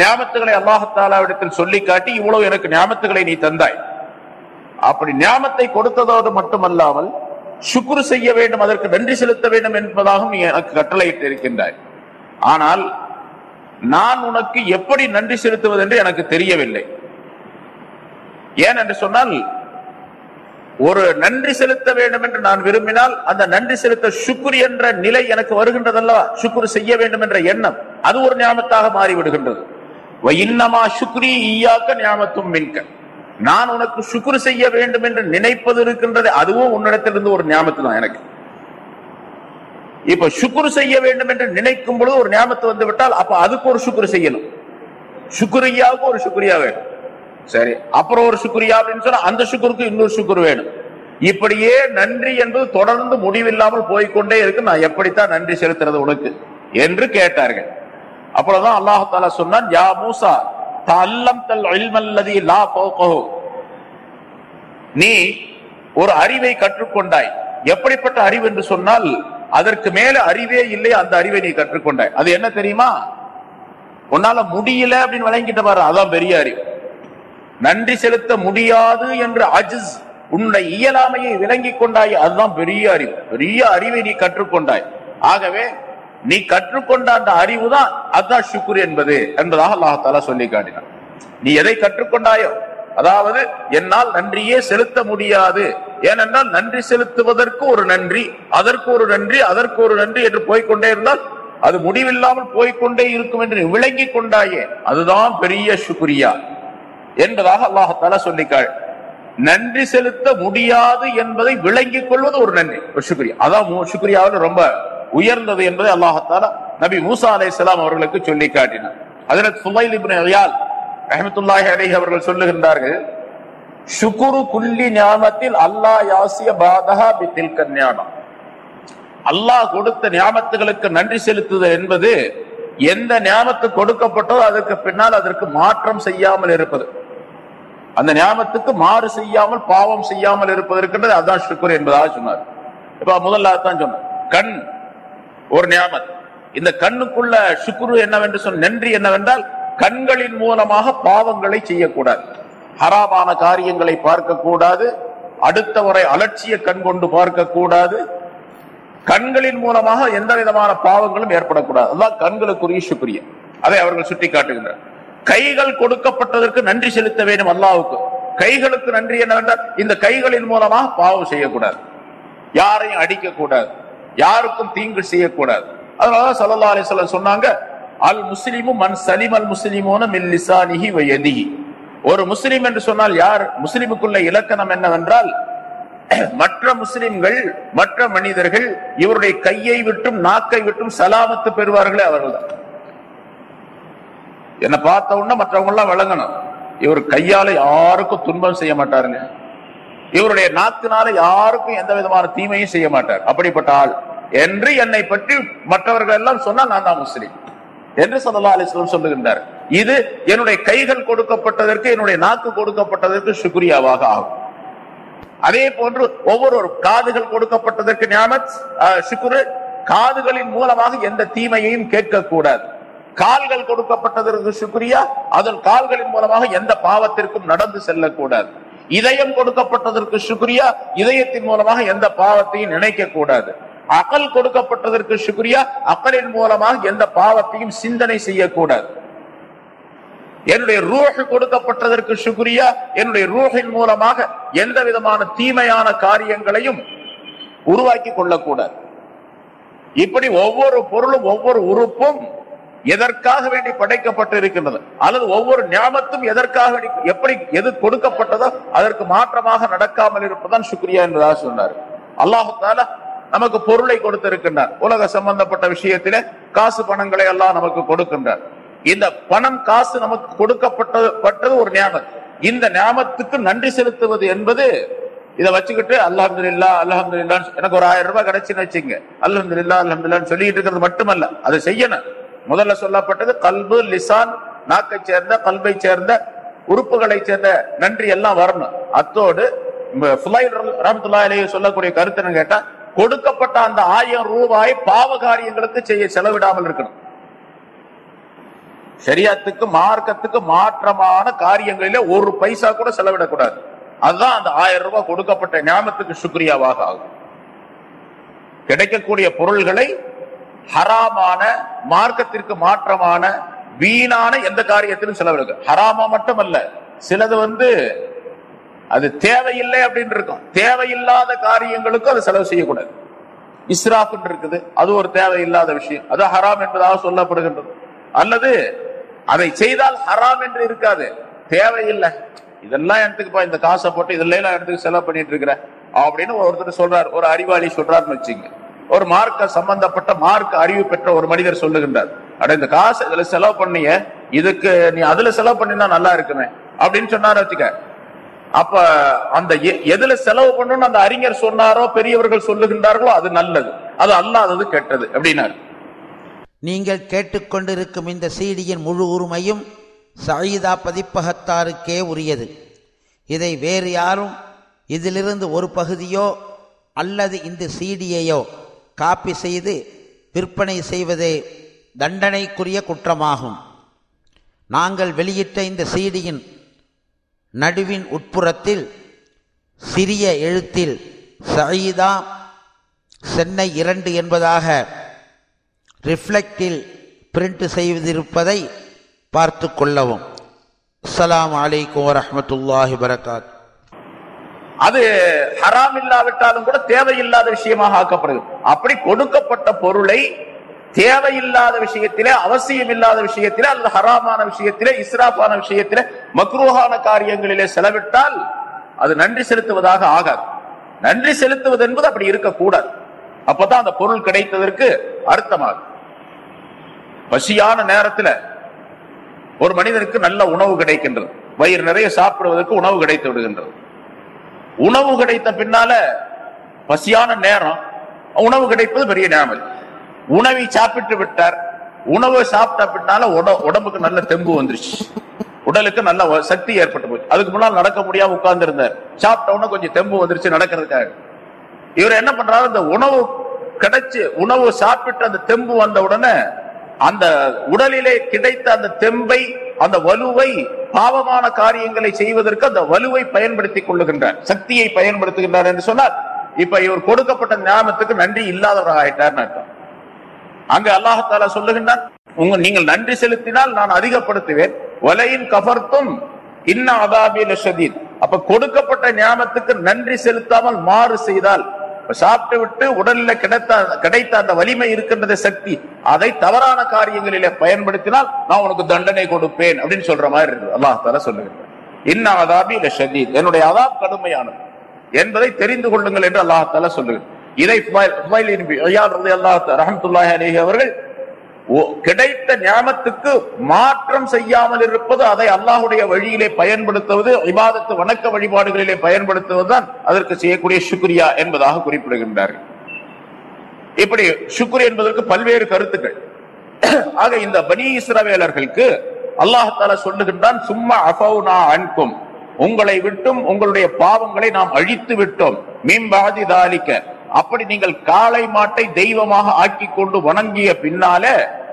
ஞாபத்துகளை அல்லாஹத்தாலாவிடத்தில் சொல்லி காட்டி இவ்வளவு எனக்கு ஞாபத்துகளை நீ தந்தாய். அப்படி ஞாபத்தை கொடுத்ததோடு மட்டுமல்லாமல் சுக்குரு செய்ய வேண்டும் அதற்கு நன்றி செலுத்த வேண்டும் என்பதாகவும் நீ எனக்கு கட்டளையிட்டு இருக்கின்றாய் ஆனால் நான் உனக்கு எப்படி நன்றி செலுத்துவது என்று எனக்கு தெரியவில்லை. ஏன் என்று சொன்னால் ஒரு நன்றி செலுத்த வேண்டும் என்று நான் விரும்பினால் அந்த நன்றி செலுத்த சுக்குர் என்ற நிலை எனக்கு வருகின்றதல்லவா? சுக்குரு செய்ய வேண்டும் என்ற எண்ணம். அது ஒரு ஞாபகத்தாக மாறிவிடுகின்றது. இன்னமா சுக்ரி ஈயாக்க ஞாபகத்தும் மின்க. நான் உனக்கு சுக்குரு செய்ய வேண்டும் என்று நினைப்பது இருக்கின்றது அதுவும் உன்னிடத்திலிருந்து ஒரு ஞாபகத்து தான் எனக்கு. இப்ப சுக்குரு செய்ய வேண்டும் என்று நினைக்கும் பொழுது ஒரு ஞாபகத்து வந்து விட்டால் அப்ப அதுக்கு ஒரு சுக்குரு செய்யணும். சுக்குரியாவுக்கு ஒரு சுக்குரியா வேணும். சரி. அப்புறம் ஒரு சுக்குரியா அப்படின்னு சொன்னா அந்த சுக்குருக்கு இன்னொரு சுக்குரு வேணும். இப்படியே நன்றி என்பது தொடர்ந்து முடிவில்லாமல் போய்கொண்டே இருக்கு. நான் எப்படித்தான் நன்றி செலுத்துறது உனக்கு? என்று கேட்டார்கள். அப்புறம்தான் அல்லாஹால சொன்னான் யா மூசா தல்லம் தல் அல்மல்லதி லா போகோ நீ ஒரு அறிவை கற்றுக்கொண்டாய். எப்படிப்பட்ட அறிவு என்று சொன்னால் அதற்கு மேல அறிவே இல்லை அந்த அறிவை நீ கற்றுக்கொண்டாய். அது என்ன தெரியுமா? உன்னால முடியல அப்படின்னு விளங்கிட்ட பாரு அதான் பெரிய அறிவு. நன்றி செலுத்த முடியாது என்ற அஜிஸ் உன்னுடைய இயலாமையை விளங்கி கொண்டாய். அதுதான் பெரிய அறிவு. பெரிய அறிவை நீ கற்றுக்கொண்டாய். ஆகவே நீ கற்றுக்கொண்ட அந்த அறிவு தான் அதுதான் சுக்குர் என்பது என்பதாக அல்லாஹால சொல்லி காட்டினான். நீ எதை கற்றுக்கொண்டாயோ அதாவது என்னால் நன்றியே செலுத்த முடியாது. ஏனென்றால் நன்றி செலுத்துவதற்கு ஒரு நன்றி அதற்கு ஒரு நன்றி அதற்கு ஒரு நன்றி என்று போய்கொண்டே இருந்தால் அது முடிவில்லாமல் போய்கொண்டே இருக்கும் என்று விளங்கி கொண்டாயே. அதுதான் பெரிய சுக்ரியா என்பதாக அல்லாஹால சொல்லிக்காள். நன்றி செலுத்த முடியாது என்பதை விளங்கிக் கொள்வது ஒரு நன்றி ஒரு சுக்ரியா. அதான் சுக்ரியாவில் ரொம்ப உயர்ந்தது என்பதை அல்லாஹால நபி மூசா அலை அவர்களுக்கு சொல்லி காட்டினார். அதில் சுமைல் இப்னு அயால் ரஹமத்துல்லாஹி அவர்கள் சொல்லுகின்றார்கள் சுக்குரு குல்லி ஞானத்தில் அல்லாஹ் யாசிய பாதகா பித்தில் கன்யானம் அல்லாஹ் கொடுத்த ஞாபத்துகளுக்கு நன்றி செலுத்துதல் என்பது எந்த ஞாபத்து கொடுக்கப்பட்டதோ அதற்கு பின்னால் அதற்கு மாற்றம் செய்யாமல் இருப்பது. அந்த ஞாபத்துக்கு மாறு செய்யாமல் பாவம் செய்யாமல் இருப்பதற்கின்றது அதான் சுக்குர் என்பதாக சொன்னார். இப்ப முதல்ல தான் சொன்னார். கண் ஒரு ஞாபத் இந்த கண்ணுக்குள்ள சுக்குரு என்னவென்று சொன்ன நன்றி என்னவென்றால் கண்களின் மூலமாக பாவங்களை செய்யக்கூடாது. ஹராமான காரியங்களை பார்க்கக்கூடாது. அடுத்தவரை அலட்சிய கண் கொண்டு பார்க்கக்கூடாது. கண்களின் மூலமாக எந்த விதமான பாவங்களும் ஏற்படக்கூடாது. அதுதான் கண்களுக்குரிய சுக்ரிய அதை அவர்கள் சுட்டி காட்டுகின்றனர் கைகள் கொடுக்கப்பட்டதற்கு நன்றி செலுத்த வேண்டும் அல்லாவுக்கு. கைகளுக்கு நன்றி என்னவென்றால் இந்த கைகளின் மூலமாக பாவம் செய்யக்கூடாது. யாரையும் அடிக்க கூடாது யாருக்கும் தீங்கு செய்யக்கூடாது. அதனாலதான் சல்லா அலிஸ்வலம் சொன்னாங்க அல் முஸ்லிமும் மன் சலிம் அல் முஸ்லிமோன மில்லிசானிஹி வயதிஹி ஒரு முஸ்லிம் என்று சொன்னால் யார்? முஸ்லிமுக்குள்ள இலக்கணம் என்னவென்றால் மற்ற முஸ்லிம்கள் மற்ற மனிதர்கள் இவருடைய கையை விட்டும் நாக்கை விட்டும் சலாமத்து பெறுவார்களே அவர்கள் தான் என்னை பார்த்த உடனே மற்றவங்க எல்லாம் விளங்கணும். இவர் கையால யாருக்கும் துன்பம் செய்ய மாட்டாருங்க. இவருடைய நாக்கினால யாருக்கும் எந்த விதமான தீமையும் செய்ய மாட்டார். அப்படிப்பட்ட ஆள். என்று என்னை பற்றி மற்றவர்கள் எல்லாம் சொன்னா நான் தான் முஸ்லீம். என்று சல்லா அலிஸ்லாம் சொல்லுகின்றார். இது என்னுடைய கைகள் கொடுக்கப்பட்டதற்கு என்னுடைய நாக்கு கொடுக்கப்பட்டதற்கு சுக்ரியாவாக ஆகும். அதே போன்று ஒவ்வொரு காதுகள் கொடுக்கப்பட்டதற்கு ஞாபத் சுக்குரு காதுகளின் மூலமாக எந்த தீமையையும் கேட்கக்கூடாது. கால்கள் கொடுக்கப்பட்டதற்கு சுக்ரியா அதன் கால்களின் மூலமாக எந்த பாவத்திற்கும் நடந்து செல்லக்கூடாது. இதயம் கொடுக்கப்பட்டதற்கு சுக்ரியா இதயத்தின் மூலமாக எந்த பாவத்தையும் நினைக்க கூடாது அகல் கொடுக்கப்பட்டதற்கு சுக்ரியா அகலின் மூலமாக எந்த பாவத்தையும் சிந்தனை செய்யக்கூடாது. என்னுடைய ரூஹ் கொடுக்கப்பட்டதற்கு சுக்ரியா என்னுடைய ரூஹின் மூலமாக எந்த விதமான தீமையான காரியங்களையும் உருவாக்கி கொள்ளக்கூடாது. இப்படி ஒவ்வொரு பொருளும் ஒவ்வொரு உறுப்பும் எதற்காக வேண்டி படைக்கப்பட்டு இருக்கின்றது அல்லது ஒவ்வொரு ஞாபத்தும் எதற்காக வேண்டி எப்படி எது கொடுக்கப்பட்டதோ அதற்கு மாற்றமாக நடக்காமல் இருப்பதுதான் சுக்ரியா என்பதாக சொன்னார். அல்லாஹால நமக்கு பொருளை கொடுத்திருக்கின்றார். உலக சம்பந்தப்பட்ட விஷயத்திலே காசு பணங்களை எல்லாம் நமக்கு கொடுக்கின்றார். இந்த பணம் காசு நமக்கு கொடுக்கப்பட்டது பட்டது ஒரு ஞாபகம். இந்த ஞாபகத்துக்கு நன்றி செலுத்துவது என்பது இதை வச்சுக்கிட்டு அல்லாஹ் இல்லா அல்ஹம்து எனக்கு ஒரு ஆயிரம் ரூபாய் கிடைச்சுன்னு வச்சுங்க அல்ஹம்து இல்லா அல்ஹம்து சொல்லிட்டு இருக்கிறது மட்டுமல்ல அதை செய்யணும். முதல்ல சொல்லப்பட்டது கல்பு லிசான் நாக்கை சேர்ந்த கல்வை சேர்ந்த உறுப்புகளை சேர்ந்த நன்றி எல்லாம் வரணும். அத்தோடு சொல்லக்கூடிய கருத்து கேட்டா கொடுக்கப்பட்ட அந்த ஆயிரம் ரூபாய் பாவ காரியங்களுக்கு செய்ய செலவிடாமல் இருக்கணும். சரியாத்துக்கு மார்க்கத்துக்கு மாற்றமான காரியங்களிலே ஒரு பைசா கூட செலவிடக்கூடாது. அதுதான் அந்த ஆயிரம் ரூபாய் கொடுக்கப்பட்ட ஞாபகத்துக்கு சுக்ரியாவாக ஆகும். கிடைக்கக்கூடிய பொருள்களை ஹராமான மார்க்கத்திற்கு மாற்றமான வீணான எந்த காரியத்திலும் செலவிடுங்க ஹராமா மட்டுமல்ல சிலது வந்து அது தேவையில்லை அப்படின்னு இருக்கும். தேவையில்லாத காரியங்களுக்கும் அது செலவு செய்யக்கூடாது. இஸ்ராஃப் இருக்குது அது ஒரு தேவையில்லாத விஷயம். அது ஹராம் என்பதாக சொல்லப்படுகின்றது. அல்லது அதை செய்தால் ஹராம் என்று இருக்காது. தேவையில்லை. இதெல்லாம் இடத்துக்குப்பா இந்த காசை போட்டு இதெல்லாம் இடத்துக்கு செலவு பண்ணிட்டு இருக்கிற அப்படின்னு ஒருத்தர் சொல்றார். ஒரு அறிவாளி சொல்றாருன்னு வச்சுங்க ஒரு மார்க்க சம்பந்தப்பட்ட மார்க்க அறிவு பெற்ற ஒரு மனிதர் சொல்லுகின்றார். அட இந்த காசு இதுல செலவு பண்ணிய இதுக்கு நீ அதுல செலவு பண்ணினா நல்லா இருக்குமே. அப்படின்னு சொன்னாரு வச்சுக்க. அப்ப அந்த எ- எதுல செலவு பண்ணணும்னு அந்த அறிஞர் சொன்னாரோ பெரியவர்கள் சொல்லுகின்றார்களோ அது நல்லது. அது அல்லாதது கெட்டது அப்படின்னாரு. நீங்கள் கேட்டுக்கொண்டிருக்கும் இந்த சீடியின் முழு உரிமையும் சயீதா பதிப்பகத்தாருக்கே உரியது. இதை வேறு யாரும் இதிலிருந்து ஒரு பகுதியோ அல்லது இந்த சீடியையோ காப்பி செய்து விற்பனை செய்வதே தண்டனைக்குரிய குற்றமாகும். நாங்கள் வெளியிட்ட இந்த சீடியின் நடுவின் உட்புறத்தில் சிறிய எழுத்தில் சயீதா சென்னை இரண்டு என்பதாக ரிஃப்ளெக்டில் பிரிண்ட் செய்திருப்பதை பார்த்து கொள்ளவும். அஸ்லாம் வலைக்கம் வரமத்துல்லாஹி வரகாத் அது ஹராம் இல்லாவிட்டாலும் கூட தேவையில்லாத விஷயமாக ஆக்கப்படுது. அப்படி கொடுக்கப்பட்ட பொருளை தேவையில்லாத விஷயத்திலே அவசியம் இல்லாத விஷயத்திலே அல்லது ஹராமான விஷயத்திலே இஸ்ராஃபான விஷயத்திலே மக்ரூஹான காரியங்களிலே செலவிட்டால் அது நன்றி செலுத்துவதாக ஆகாது. நன்றி செலுத்துவது என்பது அப்படி இருக்கக்கூடாது. அப்பதான் அந்த பொருள் கிடைத்ததற்கு அர்த்தமாகும். பசியான நேரத்துல ஒரு மனிதனுக்கு நல்ல உணவு கிடைக்கின்றது. வயிறு நிறைய சாப்பிடுவதற்கு உணவு கிடைத்து விடுகின்றது. உணவு கிடைத்த பின்னால பசியான நேரம் உணவு கிடைப்பது பெரிய நேரம் உணவை சாப்பிட்டு விட்டார். உணவு சாப்பிட்ட பின்னால உட- உடம்புக்கு நல்ல தெம்பு வந்துருச்சு. உடலுக்கு நல்ல சக்தி ஏற்பட்டு போச்சு. அதுக்கு முன்னால் நடக்க முடியாம உட்கார்ந்து இருந்தார் சாப்பிட்ட உடனே கொஞ்சம் தெம்பு வந்துருச்சு நடக்கிறதுக்காக. இவர் என்ன பண்றாரு? இந்த உணவு கிடைச்சு உணவு சாப்பிட்டு அந்த தெம்பு வந்த உடனே அந்த உடலிலே கிடைத்த அந்த தெம்பை அந்த வலுவை பாவமான காரியங்களை செய்வதற்கு அந்த வலுவை பயன்படுத்திக் கொள்ளுகின்றார் சக்தியை பயன்படுத்துகின்றார் என்று சொன்னார். இப்ப இவர் கொடுக்கப்பட்ட ஞாபகத்துக்கு நன்றி இல்லாதவராக ஆயிட்டார் அர்த்தம். அங்க அல்லாஹால சொல்லுகின்றான் உங்க நீங்கள் நன்றி செலுத்தினால் நான் அதிகப்படுத்துவேன். வலையின் கபர்த்தும் இன்ன அதாபி லஷதீன் அப்ப கொடுக்கப்பட்ட ஞாபகத்துக்கு நன்றி செலுத்தாமல் மாறு செய்தால் சாப்பிட்டு விட்டு உடலில் கிடைத்த கிடைத்த அந்த வலிமை இருக்கின்றது சக்தி அதை தவறான காரியங்களில பயன்படுத்தினால் நான் உனக்கு தண்டனை கொடுப்பேன் அப்படின்னு சொல்ற மாதிரி இருக்குது அல்லாஹால சொல்லுகிறேன் இன்ன அதாபி ஷதீத் என்னுடைய அதாப் கடுமையானது என்பதை தெரிந்து கொள்ளுங்கள் என்று அல்லாஹால சொல்லுகிறேன் இதை ஃபுவைல்- ஃபுவைல் இப்னு அவர்கள் கிடைத்த ஞாபத்துக்கு மாற்றம் செய்யாமல் இருப்பது அதை அல்லாஹுடைய வழியிலே பயன்படுத்துவது விவாதத்து வணக்க வழிபாடுகளிலே பயன்படுத்துவதுதான் அதற்கு செய்யக்கூடிய சுக்ரியா என்பதாக குறிப்பிடுகின்றார்கள். இப்படி சுக்ரி என்பதற்கு பல்வேறு கருத்துக்கள். ஆக இந்த பனி இஸ்ரவேலர்களுக்கு அல்லாஹால சொல்லுகின்றான் சும்மா அஃபௌனா அன்கும். உங்களை விட்டும் உங்களுடைய பாவங்களை நாம் அழித்து விட்டோம். மீம்பாதி தாலிக்க. அப்படி நீங்கள் காளை மாட்டை தெய்வமாக ஆக்கி கொண்டு வணங்கிய பின்னால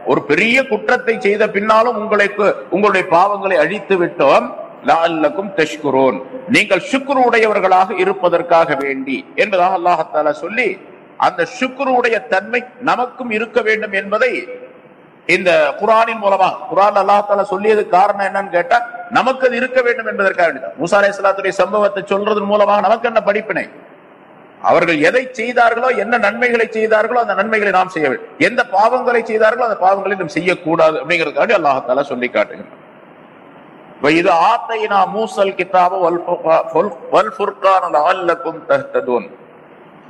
ஒரு பெரிய குற்றத்தை செய்த பின்னாலும் உங்களுக்கு உங்களுடைய பாவங்களை அழித்து விட்டோம். லால்லக்கும் தஷ்குரோன். நீங்கள் சுக்ரு உடையவர்களாக இருப்பதற்காக வேண்டி என்பதாக அல்லாஹால சொல்லி அந்த சுக்ருடைய தன்மை நமக்கும் இருக்க வேண்டும் என்பதை இந்த குரானின் மூலமா குரான் அல்லாஹால சொல்லியது காரணம் என்னன்னு கேட்டா நமக்கு அது இருக்க வேண்டும் என்பதற்காக வேண்டியது மூசா சம்பவத்தை சொல்றதன் மூலமாக நமக்கு என்ன படிப்பினை? அவர்கள் எதை செய்தார்களோ என்ன நன்மைகளை செய்தார்களோ அந்த நன்மைகளை நாம் செய்ய வேண்டும். எந்த பாவங்களை செய்தார்களோ அந்த பாவங்களை நாம் செய்யக்கூடாது அப்படிங்கிறதுக்காக அல்லாஹால சொல்லி காட்டுகிறார் இது ஆத்தைனா மூசல் கிதாப வல்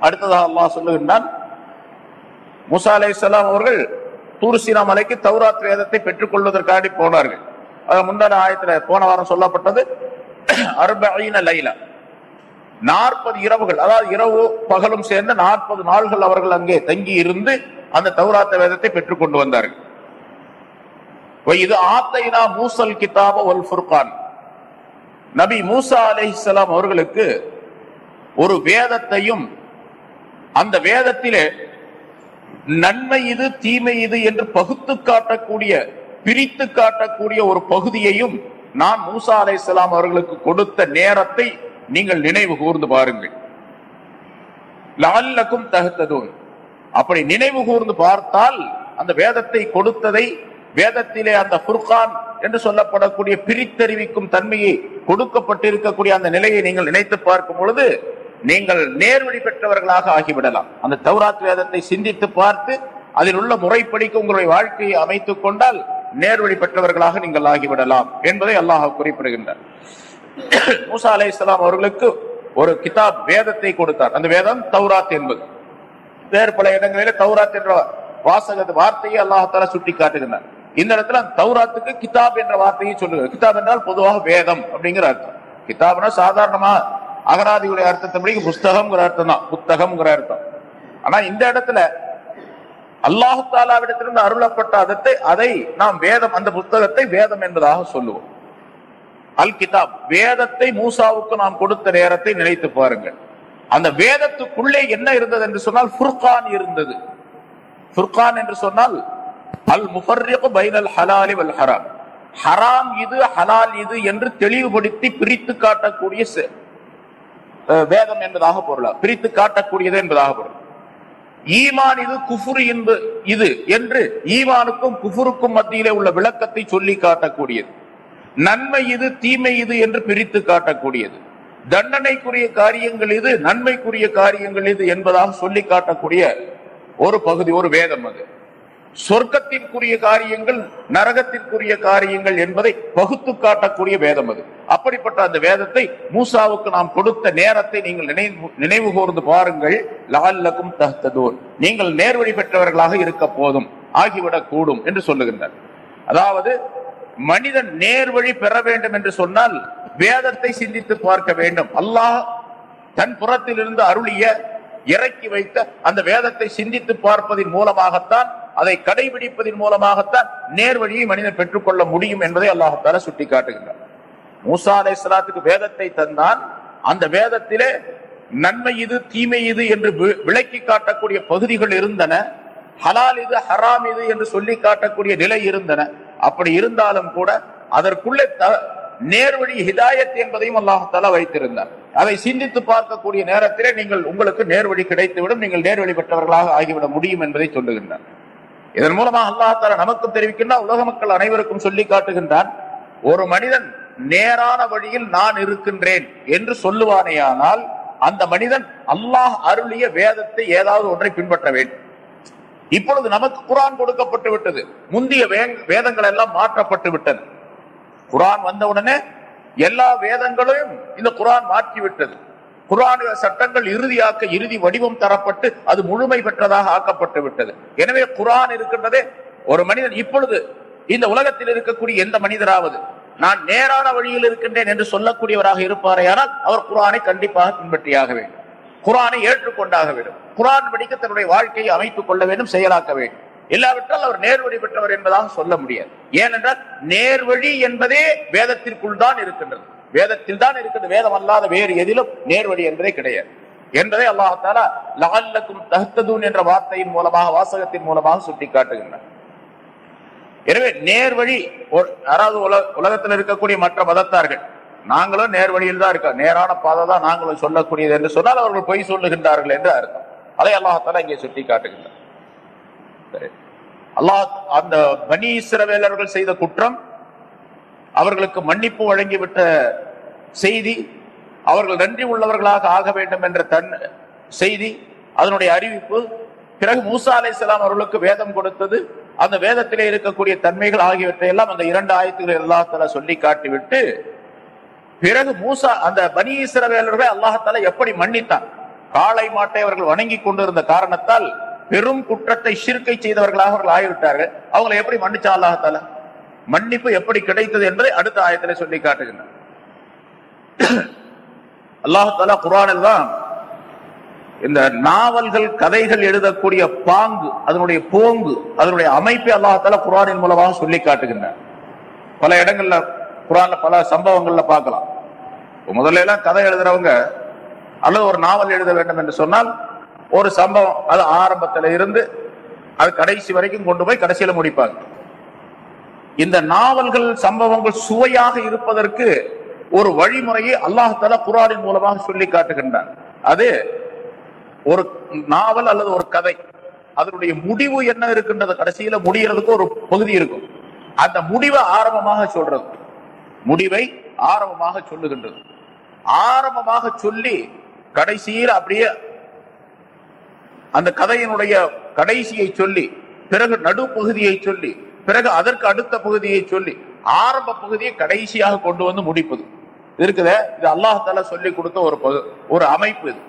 அடுத்ததாக அல்லாஹ் சொல்லுகின்றான் முசா அலை அவர்கள் தூர்சினா மலைக்கு தௌராத் வேதத்தை பெற்றுக் கொள்வதற்காண்டி போனார்கள். முந்தான ஆயத்துல போன வாரம் சொல்லப்பட்டது அர்பஈன லைலா. நாற்பது இரவுகள் அதாவது இரவு பகலும் சேர்ந்து நாற்பது நாள்கள் அவர்கள் அங்கே தங்கி இருந்து அந்த தௌராத்த வேதத்தை பெற்றுக் கொண்டு வந்தார்கள். இது ஆத்தைனா மூசல் கிதாப ஒல் ஃபுர்கான். நபி மூசா அலைஹிஸ்ஸலாம் அவர்களுக்கு ஒரு வேதத்தையும் அந்த வேதத்திலே நன்மை இது தீமை இது என்று பகுத்து காட்டக்கூடிய பிரித்து காட்டக்கூடிய ஒரு பகுதியையும் நான் மூசா அலைஹிஸ்ஸலாம் அவர்களுக்கு கொடுத்த நேரத்தை நீங்கள் நினைவு கூர்ந்து பாருங்கள். லால்லக்கும் தகுத்ததும் அப்படி நினைவு கூர்ந்து பார்த்தால் அந்த வேதத்தை கொடுத்ததை வேதத்திலே அந்த ஃபுர்கான் என்று சொல்லப்படக்கூடிய பிரித்தறிவிக்கும் தன்மையை கொடுக்கப்பட்டிருக்கக்கூடிய அந்த நிலையை நீங்கள் நினைத்து பார்க்கும் பொழுது நீங்கள் நேர்வழி பெற்றவர்களாக ஆகிவிடலாம். அந்த தௌராத் வேதத்தை சிந்தித்து பார்த்து அதில் உள்ள முறைப்படிக்கு உங்களுடைய வாழ்க்கையை அமைத்துக் கொண்டால் நேர்வழி பெற்றவர்களாக நீங்கள் ஆகிவிடலாம் என்பதை அல்லாஹ் குறிப்பிடுகின்றார். (coughs) மூசா அலைஹிஸ்ஸலாம் அவர்களுக்கு ஒரு கிதாப் வேதத்தை கொடுத்தார். அந்த வேதம் தௌராத் என்பது. வேறு பல இடங்களிலே தௌராத் என்ற வாசக வார்த்தையை அல்லாஹால சுட்டி காட்டுகின்றார் இந்த இடத்துல அந்த தௌராத்துக்கு கிதாப் என்ற வார்த்தையை சொல்லுகிறார். கிதாப் என்றால் பொதுவாக வேதம் அப்படிங்கிற அர்த்தம். கிதாப்னா சாதாரணமா அகராதியுடைய அர்த்தத்தை புஸ்தகம்ங்கிற அர்த்தம் தான். புத்தகம்ங்கிற அர்த்தம். ஆனா இந்த இடத்துல அல்லாஹு தாலாவிடத்திலிருந்து அருளப்பட்ட அதத்தை அதை நாம் வேதம் அந்த புத்தகத்தை வேதம் என்பதாக சொல்லுவோம். அல் கிதாப் வேதத்தை மூசாவுக்கு நாம் கொடுத்த நேரத்தை நினைத்து பாருங்கள். அந்த வேதத்துக்குள்ளே என்ன இருந்தது என்று சொன்னால் ஃபுர்கான் இருந்தது. ஃபுர்கான் என்று சொன்னால் அல் முஃபர்ரிகு பைனல் ஹலாலி வல் ஹராம். ஹராம் இது ஹலால் இது என்று தெளிவுபடுத்தி பிரித்து காட்டக்கூடிய செ- வேதம் என்பதாக பொருளா பிரித்து காட்டக்கூடியது என்பதாக பொருள். ஈமான் இது குஃபுரு இன்பு இது என்று ஈமானுக்கும் குஃபுருக்கும் மத்தியிலே உள்ள விளக்கத்தை சொல்லி காட்டக்கூடியது. நன்மை இது தீமை இது என்று பிரித்து காட்டக்கூடியது. தண்டனைக்குரிய காரியங்கள் இது நன்மைக்குரிய காரியங்கள் இது என்பதாக சொல்லி காட்டக்கூடிய ஒரு பகுதி ஒரு வேதம் அது. சொர்க்கத்திற்குரிய காரியங்கள் நரகத்திற்குரிய காரியங்கள் என்பதை பகுத்து காட்டக்கூடிய வேதம் அது. அப்படிப்பட்ட அந்த வேதத்தை மூசாவுக்கு நாம் கொடுத்த நேரத்தை நீங்கள் நினைவு நினைவு கூர்ந்து பாருங்கள். லால்லக்கும் தஹ்ததூன். நீங்கள் நேர்வழி பெற்றவர்களாக இருக்க போதும் ஆகிவிடக் கூடும் என்று சொல்லுகின்றார். அதாவது மனிதன் நேர்வழி பெற வேண்டும் என்று சொன்னால் வேதத்தை சிந்தித்து பார்க்க வேண்டும். அல்லாஹ் தன் புறத்திலிருந்து அருளிய இறக்கி வைத்த அந்த வேதத்தை சிந்தித்து பார்ப்பதின் மூலமாகத்தான் அதை கடைபிடிப்பதன் மூலமாகத்தான் நேர்வழியை மனிதன் பெற்றுக்கொள்ள முடியும் என்பதை அல்லாஹால சுட்டி காட்டுகின்றார் மூசா அலை வேதத்தை தந்தான். அந்த வேதத்திலே நன்மை இது தீமை இது என்று வி- விளக்கி காட்டக்கூடிய பகுதிகள் இருந்தன. ஹலால் இது ஹராம் இது என்று சொல்லி காட்டக்கூடிய நிலை இருந்தன. அப்படி இருந்தாலும் கூட அதற்குள்ளே த- நேர்வழி ஹிதாயத் என்பதையும் அல்லாஹால வைத்திருந்தார். அதை சிந்தித்து பார்க்கக்கூடிய நேரத்திலே நீங்கள் உங்களுக்கு நேர்வழி கிடைத்துவிடும். நீங்கள் நேர்வழி பெற்றவர்களாக ஆகிவிட முடியும் என்பதை சொல்லுகின்றார். இதன் மூலமாக அல்லாஹால நமக்கும் தெரிவிக்கின்றார். உலக மக்கள் அனைவருக்கும் சொல்லி காட்டுகின்றான் ஒரு மனிதன் நேரான வழியில் நான் இருக்கின்றேன் என்று சொல்லுவானேயானால் அந்த மனிதன் அல்லாஹ் அருளிய வேதத்தை ஏதாவது ஒன்றை பின்பற்ற வேண்டும். இப்பொழுது நமக்கு குரான் கொடுக்கப்பட்டு விட்டது. முந்தைய வேதங்கள் எல்லாம் மாற்றப்பட்டு விட்டது. குரான் வந்தவுடனே எல்லா வேதங்களையும் இந்த குரான் மாற்றி விட்டது. குரான் சட்டங்கள் இறுதியாக்க இறுதி வடிவம் தரப்பட்டு அது முழுமை பெற்றதாக ஆக்கப்பட்டு விட்டது. எனவே குரான் இருக்கின்றதே ஒரு மனிதன் இப்பொழுது இந்த உலகத்தில் இருக்கக்கூடிய எந்த மனிதராவது நான் நேரான வழியில் இருக்கின்றேன் என்று சொல்லக்கூடியவராக இருப்பாரையானால் அவர் குரானை கண்டிப்பாக பின்பற்றியாக வேண்டும். குரானை ஏற்றுக்கொண்டாக வேண்டும். குரான் படிக்க தன்னுடைய வாழ்க்கையை அமைத்துக் கொள்ள வேண்டும் செயலாக்க வேண்டும். இல்லாவிட்டால் அவர் நேர்வழி பெற்றவர் என்பதாக சொல்ல முடியாது. ஏனென்றால் நேர்வழி என்பதே வேதத்திற்குள் தான் இருக்கின்றது. வேதத்தில் தான் இருக்கிறது வேதம் அல்லாத வேறு எதிலும் நேர்வழி என்பதே கிடையாது. என்பதை அல்லாஹாலா லஅல்லக்கும் தஹ்ததூன் என்ற வார்த்தையின் மூலமாக வாசகத்தின் மூலமாக சுட்டிக்காட்டுகின்றார் எனவே நேர்வழி ஒரு- யாராவது உலகத்தில் இருக்கக்கூடிய மற்ற மதத்தார்கள் நாங்களும் நேர்வழியில் தான் இருக்கோம். நேரான பாதை தான் நாங்களும் சொல்லக்கூடியது என்று சொன்னால் அவர்கள் பொய் சொல்லுகின்றார்கள் என்று அர்த்தம். அதை அல்லாஹால இங்கே சுட்டி காட்டுகின்றார் சரி. அல்லாஹ் அந்த பனி செய்த குற்றம் அவர்களுக்கு மன்னிப்பு வழங்கிவிட்ட செய்தி அவர்கள் நன்றி உள்ளவர்களாக ஆக வேண்டும் என்ற தன் செய்தி அதனுடைய அறிவிப்பு பிறகு மூசா அலை அவர்களுக்கு வேதம் கொடுத்தது அந்த வேதத்திலே இருக்கக்கூடிய தன்மைகள் ஆகியவற்றை எல்லாம் அந்த இரண்டு ஆயத்துக்களை அல்லாஹால சொல்லி காட்டிவிட்டு பிறகு மூசா அந்த பனி இஸ்ரவேலர்களை அல்லாஹால எப்படி மன்னித்தான்? காளை மாட்டை அவர்கள் வணங்கி கொண்டிருந்த காரணத்தால் பெரும் குற்றத்தை சீர்க்கை செய்தவர்களாக அவர்கள் ஆகிவிட்டார்கள். அவங்களை எப்படி மன்னிச்சா அல்லாஹால மன்னிப்பு எப்படி கிடைத்தது என்பதை அடுத்த ஆயத்திலே சொல்லி காட்டுகின்றனர் அல்லாஹால குரானில் தான் இந்த நாவல்கள் கதைகள் எழுதக்கூடிய பாங்கு அதனுடைய போங்கு அதனுடைய அமைப்பை அல்லாஹால குரானின் மூலமாக சொல்லி காட்டுகின்றார் பல இடங்கள்ல குரான்ல பல சம்பவங்கள்ல பார்க்கலாம். முதல்ல எல்லாம் கதை எழுதுறவங்க அல்லது ஒரு நாவல் எழுத வேண்டும் என்று சொன்னால் ஒரு சம்பவம் அது ஆரம்பத்தில் இருந்து அது கடைசி வரைக்கும் கொண்டு போய் கடைசியில முடிப்பாங்க. இந்த நாவல்கள் சம்பவங்கள் சுவையாக இருப்பதற்கு ஒரு வழிமுறையை அல்லாஹால குரானின் மூலமாக சொல்லி காட்டுகின்றான். அது ஒரு நாவல் அல்லது ஒரு கதை அதனுடைய முடிவு என்ன இருக்குன்றது? கடைசியில முடிகிறதுக்கு ஒரு பகுதி இருக்கும். அந்த முடிவை ஆரம்பமாக சொல்றது. முடிவை ஆரம்பமாக சொல்லுகின்றது. ஆரம்பமாக சொல்லி கடைசியில் அப்படியே அந்த கதையினுடைய கடைசியை சொல்லி பிறகு நடுப்பகுதியை சொல்லி பிறகு அதற்கு அடுத்த பகுதியை சொல்லி ஆரம்ப பகுதியை கடைசியாக கொண்டு வந்து முடிப்பது. இருக்குத? இது அல்லாஹால சொல்லி கொடுத்த ஒரு பகு- ஒரு அமைப்பு இது.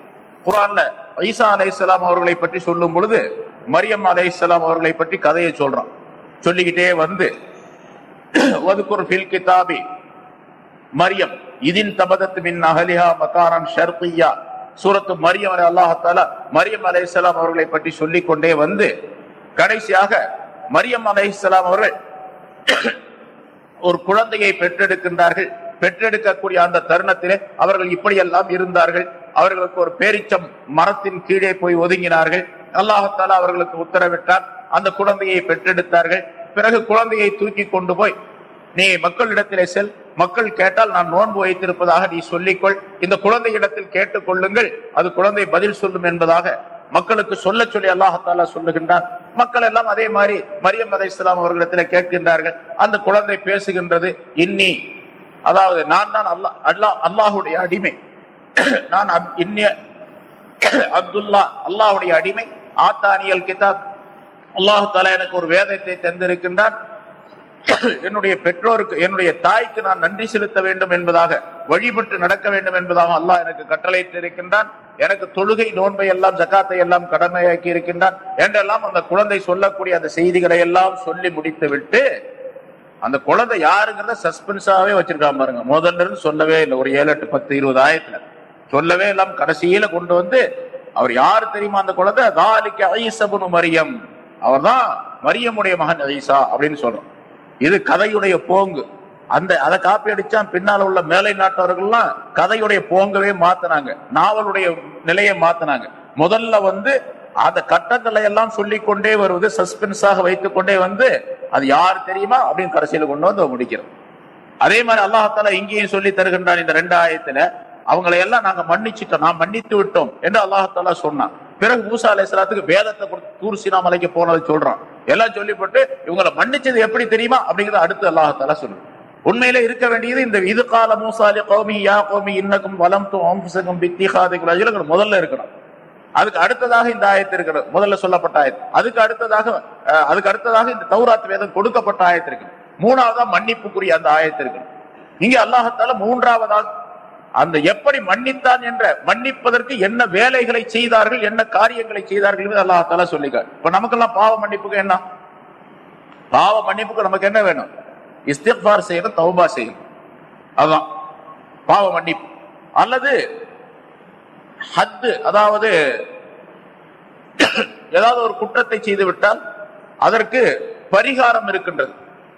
குரான்ல ஈசா அலைஹிஸ்ஸலாம் அவர்களை பற்றி சொல்லும் பொழுது மரியம் அலைஹிஸ்ஸலாம் அவர்களை பற்றி கதையை சொல்றான். சொல்லிக்கிட்டே வந்து வதுக்குர் ஃபில் கிதாபி மரியம் இதின் தபதத்து மின் அகலிஹா மகாரன் ஷர்பியா சூரத்து மரியம் அல்லாஹால மரியம் அலைஹிஸ்ஸலாம் அவர்களை பற்றி சொல்லிக் கொண்டே வந்து கடைசியாக மரியம் அலைஹிஸ்ஸலாம் அவர்கள் ஒரு குழந்தையை பெற்றெடுக்கின்றார்கள். பெற்றெடுக்கக்கூடிய அந்த தருணத்திலே அவர்கள் இப்படியெல்லாம் இருந்தார்கள். அவர்களுக்கு ஒரு பேரிச்சம் மரத்தின் கீழே போய் ஒதுங்கினார்கள். அல்லாஹத்தாலா அவர்களுக்கு உத்தரவிட்டார். அந்த குழந்தையை பெற்றெடுத்தார்கள். பிறகு குழந்தையை தூக்கி கொண்டு போய் நீ மக்களிடத்திலே செல். மக்கள் கேட்டால் நான் நோன்பு வைத்திருப்பதாக நீ சொல்லிக்கொள். இந்த குழந்தையிடத்தில் கேட்டுக் கொள்ளுங்கள். அது குழந்தை பதில் சொல்லும் என்பதாக மக்களுக்கு சொல்ல சொல்லி அல்லாஹாலா சொல்லுகின்றார் மக்கள் எல்லாம் அதே மாதிரி மரியம் அலை இஸ்லாம் அவர்களிடத்தில் கேட்கின்றார்கள். அந்த குழந்தை பேசுகின்றது இன்னி அதாவது நான் தான் அல்லாஹ் அல்லாஹ் அல்லாஹுடைய அடிமை. (coughs) நான் அப்- இன்னிய (coughs) அப்துல்லா அல்லாஹுடைய அடிமை ஆத்தானியல் கிதாப். அல்லாஹு தாலா எனக்கு ஒரு வேதத்தை தந்திருக்கின்றான். (coughs) என்னுடைய பெற்றோருக்கு என்னுடைய தாய்க்கு நான் நன்றி செலுத்த வேண்டும் என்பதாக வழிபட்டு நடக்க வேண்டும் என்பதாக அல்லாஹ் எனக்கு கட்டளையிட்டு இருக்கின்றான் எனக்கு தொழுகை நோன்பை எல்லாம் ஜக்காத்தை எல்லாம் கடமையாக்கி இருக்கின்றான். என்றெல்லாம் அந்த குழந்தை சொல்லக்கூடிய அந்த செய்திகளை எல்லாம் சொல்லி முடித்து விட்டு அந்த குழந்தை யாருங்கிறத சஸ்பென்ஸாவே வச்சிருக்கான் பாருங்க. முதல்ல இருந்து சொல்லவே இல்லை. ஒரு ஏழு எட்டு பத்து இருபது ஆயிரத்துல சொல்லவே எல்லாம் கடைசியில கொண்டு வந்து அவர் யாரு தெரியுமா அந்த குழந்தை? தாலிக்கு ஐசபுனு மரியம். அவர்தான் மரியமுடைய மகன் ஐசா அப்படின்னு சொல்றோம். இது கதையுடைய போங்கு. அந்த அதை காப்பி அடிச்சா பின்னால உள்ள மேலை நாட்டவர்கள்லாம் கதையுடைய போங்கவே மாத்தினாங்க. நாவலுடைய நிலையை மாத்தினாங்க. முதல்ல வந்து அந்த கட்டங்களை எல்லாம் சொல்லிக் கொண்டே வருவது சஸ்பென்ஸாக வைத்துக் கொண்டே வந்து அது யார் தெரியுமா? அப்படின்னு கடைசியில கொண்டு வந்து முடிக்கிறோம் அதே மாதிரி அல்லாஹால இங்கேயும் சொல்லி தருகின்றான் இந்த ரெண்டு ஆயத்துல அவங்களை எல்லாம் நாங்க மன்னிச்சிட்டோம். நான் மன்னித்து விட்டோம் என்று அல்லாஹால சொன்னான். பிறகு மூசா அலைஹிஸ்ஸலாத்துக்கு வேதத்தை கொடுத்து தூர் சீனா மலைக்கு போனதை சொல்றான். எல்லாம் சொல்லிப்பட்டு இவங்களை மன்னிச்சது எப்படி தெரியுமா? அப்படிங்கறத அடுத்து அல்லாஹால சொல்லு. உண்மையில இருக்க வேண்டியது இந்த இது கால மூசாலி கோமி யா கோமி இன்னக்கும் வலம் து அம்புசகம் முதல்ல இருக்கணும். அதுக்கு அடுத்ததாக இந்த ஆயத்து இருக்கிறது முதல்ல சொல்லப்பட்ட ஆயத்து. அதுக்கு அடுத்ததாக அதுக்கு அடுத்ததாக இந்த தௌராத் வேதம் கொடுக்கப்பட்ட ஆயத்து இருக்கு மூணாவதா மன்னிப்புக்குரிய அந்த ஆயத்து இருக்கு இங்க அல்லாஹத்தால மூன்றாவதாக அந்த எப்படி மன்னித்தான் என்ற மன்னிப்பதற்கு என்ன வேலைகளை செய்தார்கள் என்ன காரியங்களை செய்தார்கள் அல்லாஹால அல்லாஹத்தால சொல்லிக்கார். இப்ப நமக்கெல்லாம் பாவ மன்னிப்புக்கு என்ன? பாவ மன்னிப்புக்கு நமக்கு என்ன வேணும்? இஸ்திஃபார் செய்யணும் தௌபா செய்யணும். அதுதான் பாவ மன்னிப்பு. அல்லது ஹத்து அதாவது ஏதாவது ஒரு குற்றத்தை செய்து விட்டால் அதற்கு பரிகாரம் இருக்கின்றது.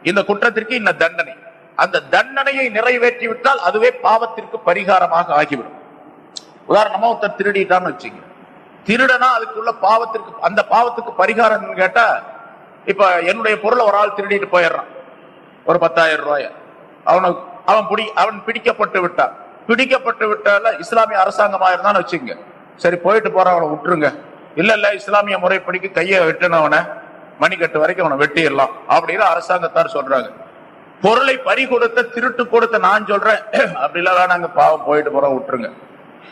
இந்த குற்றத்திற்கு இந்த தண்டனை. அந்த தண்டனையை நிறைவேற்றி விட்டால் அதுவே பாவத்திற்கு பரிகாரமாக ஆகிவிடும். உதாரணமா ஒருத்தர் திருடிட்டான்னு வச்சுங்க. திருடனா அதுக்குள்ள பாவத்திற்கு அந்த பாவத்துக்கு பரிகாரம் கேட்டா இப்ப என்னுடைய பொருளை ஒரு ஆள் திருடிட்டு போயிடுறான். ஒரு பத்தாயிரம் ரூபாய. அவனுக்கு அவன் பிடி அவன் பிடிக்கப்பட்டு விட்டான். பிடிக்கப்பட்டு விட்டால இஸ்லாமிய அரசாங்கமா இருந்தான்னு வச்சுங்க. சரி போயிட்டு போற அவனை விட்டுருங்க. இல்ல இல்ல இஸ்லாமிய முறைப்படிக்கு கையை வெட்டினவனை மணிக்கட்டு வரைக்கும் அவனை வெட்டிடலாம். அப்படின்னு அரசாங்கத்தார் சொல்றாங்க. பொருளை பறி கொடுத்த திருட்டு கொடுத்த நான் சொல்றேன். (clears throat) அப்படிலாம் நாங்க பாவம் போயிட்டு போறோம் விட்டுருங்க.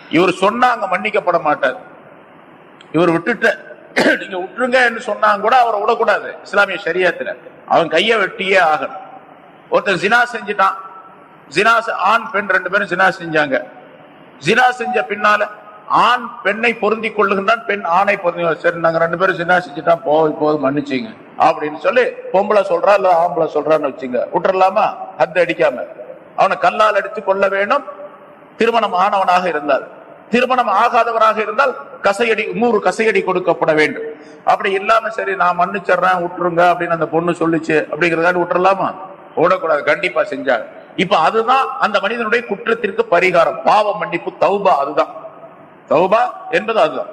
இவர் சொன்னாங்க மன்னிக்கப்பட மாட்டார். இவர் விட்டுட்ட (clears throat) நீங்க விட்டுருங்க என்று சொன்னாங்க கூட அவரை விடக்கூடாது. இஸ்லாமிய சரியத்துல அவன் கையை வெட்டியே ஆகணும். ஒருத்தன் ஜினா செஞ்சுட்டான். ஜினா ஆண் பெண் ரெண்டு பேரும் ஜினா செஞ்சாங்க. ஜினா செஞ்ச பின்னால ஆண் பெண்ணை பொருந்தி கொள்ளுகின்றான் பெண் ஆணை பொருந்தி சரி நாங்க ரெண்டு பேரும் சின்ன செஞ்சுட்டா போ இப்போது மன்னிச்சிங்க. அப்படின்னு சொல்லி பொம்பளை சொல்றா இல்ல ஆம்பளை சொல்றான்னு வச்சுங்க. விட்டுறலாமா அந்த அடிக்காம. அவனை கல்லால் அடித்து கொள்ள வேண்டும். திருமணம் ஆனவனாக இருந்தால். திருமணம் ஆகாதவராக இருந்தால் கசையடி நூறு கசையடி கொடுக்கப்பட வேண்டும். அப்படி இல்லாம சரி நான் மன்னிச்சிடுறேன் விட்டுருங்க அப்படின்னு அந்த பொண்ணு சொல்லிச்சு. அப்படிங்கறதாடி விட்டுறலாமா விடக்கூடாது கண்டிப்பா செஞ்சாங்க. இப்ப அதுதான் அந்த மனிதனுடைய குற்றத்திற்கு பரிகாரம். பாவ மன்னிப்பு தௌபா அதுதான். தௌபா என்பது அதுதான்.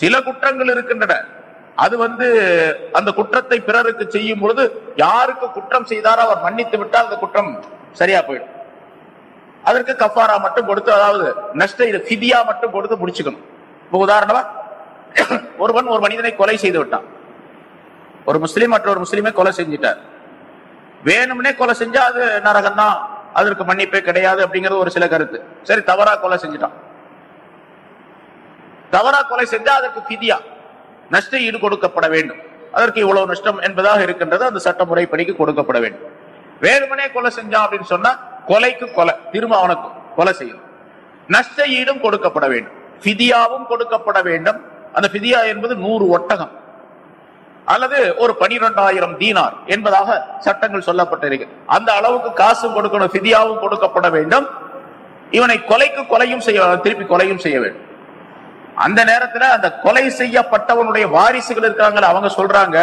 சில குற்றங்கள் இருக்கின்றன. அது வந்து அந்த குற்றத்தை பிறருக்கு செய்யும் பொழுது யாருக்கு குற்றம் செய்தாரோ அவர் மன்னித்து விட்டால் அந்த குற்றம் சரியா போயிடும். அதற்கு கஃபாரா மட்டும் கொடுத்து அதாவது நஷ்ட இது ஃபிதியா மட்டும் கொடுத்து முடிச்சுக்கணும். இப்போ உதாரணமா ஒருவன் ஒரு மனிதனை கொலை செய்து விட்டான். ஒரு முஸ்லீம் மற்றொரு முஸ்லீமை கொலை செஞ்சிட்டார். வேணும்னே கொலை செஞ்சா அது நரகம் தான் அதற்கு மன்னிப்பே கிடையாது அப்படிங்கிறது ஒரு சில கருத்து. சரி தவறா கொலை செஞ்சுட்டான். தவறா கொலை செஞ்சா அதற்கு ஃபிதியா. நஷ்ட ஈடு கொடுக்கப்பட வேண்டும். அதற்கு இவ்வளவு நஷ்டம் என்பதாக இருக்கின்றது அந்த சட்டமுறைப்படிக்கு கொடுக்கப்பட வேண்டும். வேறுமனே கொலை செஞ்சான் அப்படின்னு சொன்னா கொலைக்கு கொலை திரும்ப அவனுக்கு கொலை செய்யணும். நஷ்ட ஈடும் கொடுக்கப்பட வேண்டும். பிதியாவும் கொடுக்கப்பட வேண்டும். அந்த பிதியா என்பது நூறு ஒட்டகம். அல்லது ஒரு பனிரெண்டாயிரம் தீனார் என்பதாக சட்டங்கள் சொல்லப்பட்டிருக்கு. அந்த அளவுக்கு காசும் கொடுக்கணும் பிதியாவும் கொடுக்கப்பட வேண்டும். இவனை கொலைக்கு கொலையும் செய்ய திருப்பி கொலையும் செய்ய வேண்டும். அந்த நேரத்துல அந்த கொலை செய்யப்பட்டவனுடைய வாரிசுகள் இருக்காங்க அவங்க சொல்றாங்க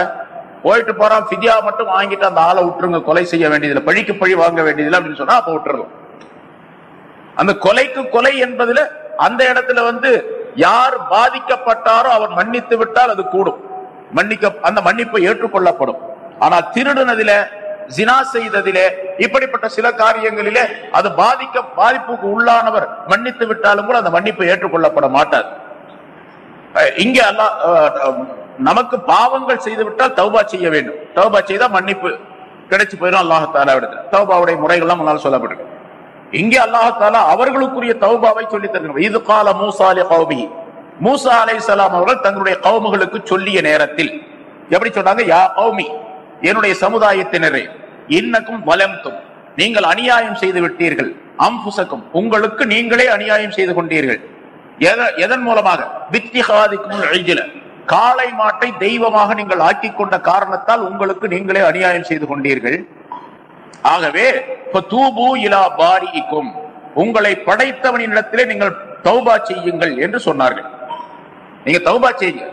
போயிட்டு போறான் பிதியா மட்டும் வாங்கிட்டு அந்த ஆளை விட்டுருங்க கொலை செய்ய வேண்டியதில்லை பழிக்கு பழி வாங்க வேண்டியதில்லை அப்படின்னு சொன்னா அப்ப விட்டுறலாம். அந்த கொலைக்கு கொலை என்பதுல அந்த இடத்துல வந்து யார் பாதிக்கப்பட்டாரோ அவர் மன்னித்து விட்டால் அது கூடும். மன்னிக்க அந்த மன்னிப்பு ஏற்றுக்கொள்ளப்படும். ஆனால் திருடுனதில ஜினா செய்ததிலே இப்படிப்பட்ட சில காரியங்களிலே அது பாதிக்க பாதிப்புக்கு உள்ளானவர் மன்னித்து விட்டாலும் கூட அந்த மன்னிப்பு ஏற்றுக்கொள்ளப்பட மாட்டார். இங்க அல்லாஹ் நமக்கு பாவங்கள் செய்துவிட்டால் தௌபா செய்ய வேண்டும். தௌபா செய்தா மன்னிப்பு கிடைச்சு போயிடும் அல்லாஹால இடத்துல தௌபாவுடைய முறைகள்லாம் முன்னால் சொல்லப்பட்டிருக்கு. இங்கே அல்லாஹாலா அவர்களுக்குரிய தௌபாவை சொல்லி தருகிறோம் இது கால மூசாலி கௌபி மூசா அலை அவர்கள் தங்களுடைய கவுமுகளுக்கு சொல்லிய நேரத்தில் எப்படி சொன்னாங்க? யா கௌமி என்னுடைய சமுதாயத்தினரே இன்னக்கும் வலம்தும் நீங்கள் அநியாயம் செய்து விட்டீர்கள். அம்புசக்கும் உங்களுக்கு நீங்களே அநியாயம் செய்து கொண்டீர்கள். எதன் மூலமாக? காளை மாட்டை தெய்வமாக நீங்கள் ஆக்கிக் கொண்ட காரணத்தால் உங்களுக்கு நீங்களே அநியாயம் செய்து கொண்டீர்கள். ஆகவே தூபு இலா பாரிக்கும் உங்களை படைத்தவனிடத்திலே நீங்கள் தௌபா செய்யுங்கள் என்று சொன்னார்கள். நீங்க தௌபா செய்யுங்க.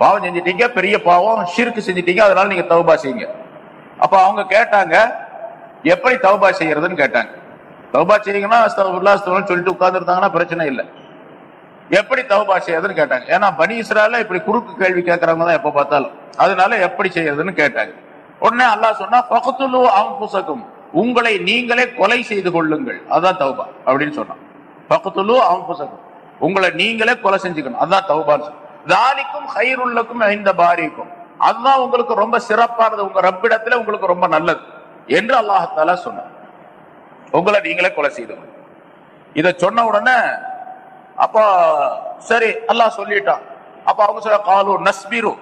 பாவம் செஞ்சிட்டீங்க பெரிய பாவம் சீருக்கு செஞ்சிட்டீங்க அதனால நீங்க தௌபா செய்யுங்க. அப்ப அவங்க கேட்டாங்க எப்படி தௌபா செய்யறதுன்னு? கேட்டாங்க. தௌபா செய்யுங்கன்னா அஸ்தகுல்லா சொல்லிட்டு உட்கார்ந்துருந்தாங்கன்னா பிரச்சனை இல்லை. எப்படி தௌபா செய்யறதுன்னு கேட்டாங்க. ஏன்னா பனி இஸ்ரால இப்படி குறுக்கு கேள்வி கேட்கறவங்க தான் எப்ப பார்த்தாலும். அதனால எப்படி செய்யறதுன்னு கேட்டாங்க. உடனே அல்லாஹ் சொன்னா பகத்துலு அம்புசக்கும் உங்களை நீங்களே கொலை செய்து கொள்ளுங்கள். அதான் தௌபா அப்படின்னு சொன்னான். பகத்துலு புசகம் உங்களை நீங்களே கொலை செஞ்சுக்கணும். அதான் தௌபான்னு தாலிக்கும் ஹைருள்ளக்கும் ஐந்த பாரிக்கும். அதுதான் உங்களுக்கு ரொம்ப சிறப்பானது. உங்க ரப்பிடத்துல உங்களுக்கு ரொம்ப நல்லது என்று அல்லாஹால சொன்னார் உங்களை நீங்களே கொலை செய்து இதை சொன்ன உடனே அப்போ சரி அல்லாஹ் சொல்லிட்டான். அப்ப அவங்க சொல்ல காலு நஸ்பிரு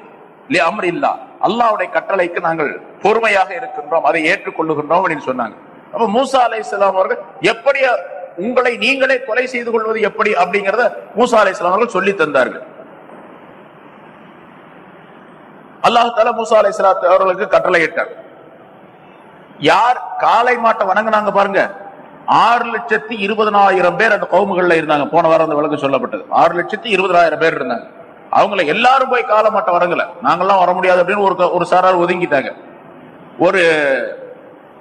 லி அம்ர் இல்லா அல்லாஹ்வுடைய கட்டளைக்கு நாங்கள் பொறுமையாக இருக்கின்றோம் அதை ஏற்றுக்கொள்ளுகின்றோம் அப்படின்னு சொன்னாங்க. அப்ப மூசா அலை அவர்கள் எப்படி உங்களை நீங்களே கொலை செய்து கொள்வது எப்படி? அப்படிங்கறத மூசா அலை அவர்கள் சொல்லி தந்தார்கள். அல்லாஹ் தால மூசா அலை அவர்களுக்கு கட்டளையிட்டார். யார் காளை மாட்டை வணங்குனாங்க பாருங்க. ஆறு லட்சத்தி இருபதனாயிரம் பேர் அந்த கவுமுகள்ல இருந்தாங்க. போன வாரம் அந்த விளக்கு சொல்லப்பட்டது. ஆறு லட்சத்தி இருபதாயிரம் பேர் இருந்தாங்க. அவங்கள எல்லாரும் போய் கால மாட்டை வணங்கல நாங்கெல்லாம் வர முடியாது அப்படின்னு ஒரு ஒரு சாரார் ஒதுங்கிட்டாங்க. ஒரு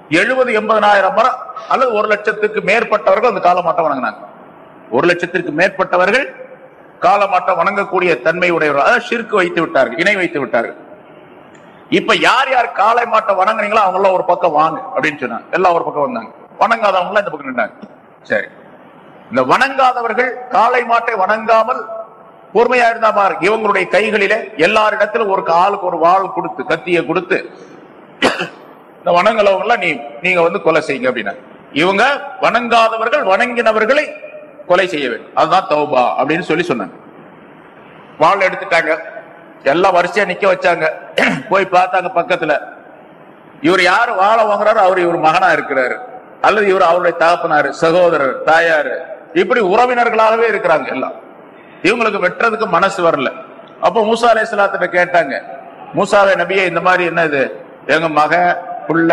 எழுபது எண்பதனாயிரம் மரம் அல்லது ஒரு லட்சத்துக்கு மேற்பட்டவர்கள் அந்த காலமாட்டம் வணங்கினாங்க. ஒரு லட்சத்திற்கு மேற்பட்டவர்கள் காலமாட்டம் வணங்கக்கூடிய தன்மை உடையவர்கள். அதாவது சிற்கு வைத்து விட்டார்கள் இணை வைத்து விட்டார்கள். இப்ப யார் யார் காலை மாட்டம் வணங்குனீங்களோ அவங்க ஒரு பக்கம் வாங்க அப்படின்னு சொன்னாங்க. எல்லாம் ஒரு பக்கம் வந்தாங்க. வணங்காதவங்க இந்த பக்கம் நின்றாங்க சரி. இந்த வணங்காதவர்கள் காளை மாட்டை வணங்காமல் பொறுமையா இருந்தா பாருங்க இவங்களுடைய கைகளிலே எல்லாரிடத்திலும் ஒரு ஆளுக்கு ஒரு வாள் கொடுத்து கத்தியை கொடுத்து இந்த வணங்கலவங்க எல்லாம் நீ நீங்க வந்து கொலை செய்யுங்க அப்படின்னா. இவங்க வணங்காதவர்கள் வணங்கினவர்களை கொலை செய்ய வேண்டும். அதுதான் தௌபா அப்படின்னு சொல்லி சொன்னாங்க. வாள் எடுத்துட்டாங்க. எல்லாம் வரிசையா நிக்க வச்சாங்க. போய் பார்த்தாங்க பக்கத்துல. இவர் யாரு? வாழை வாங்குறாரு அவர் இவர் மகனா இருக்கிறாரு. அல்லது இவர் அவருடைய தகப்பனாரு சகோதரர் தாயாரு இப்படி உறவினர்களாகவே இருக்கிறாங்க எல்லாம். இவங்களுக்கு வெட்டுறதுக்கு மனசு வரல. அப்போ மூசா அலைஹிஸ்ஸலாத்திட்ட கேட்டாங்க மூசாவை நபியே இந்த மாதிரி என்னது எங்க மகன் புள்ள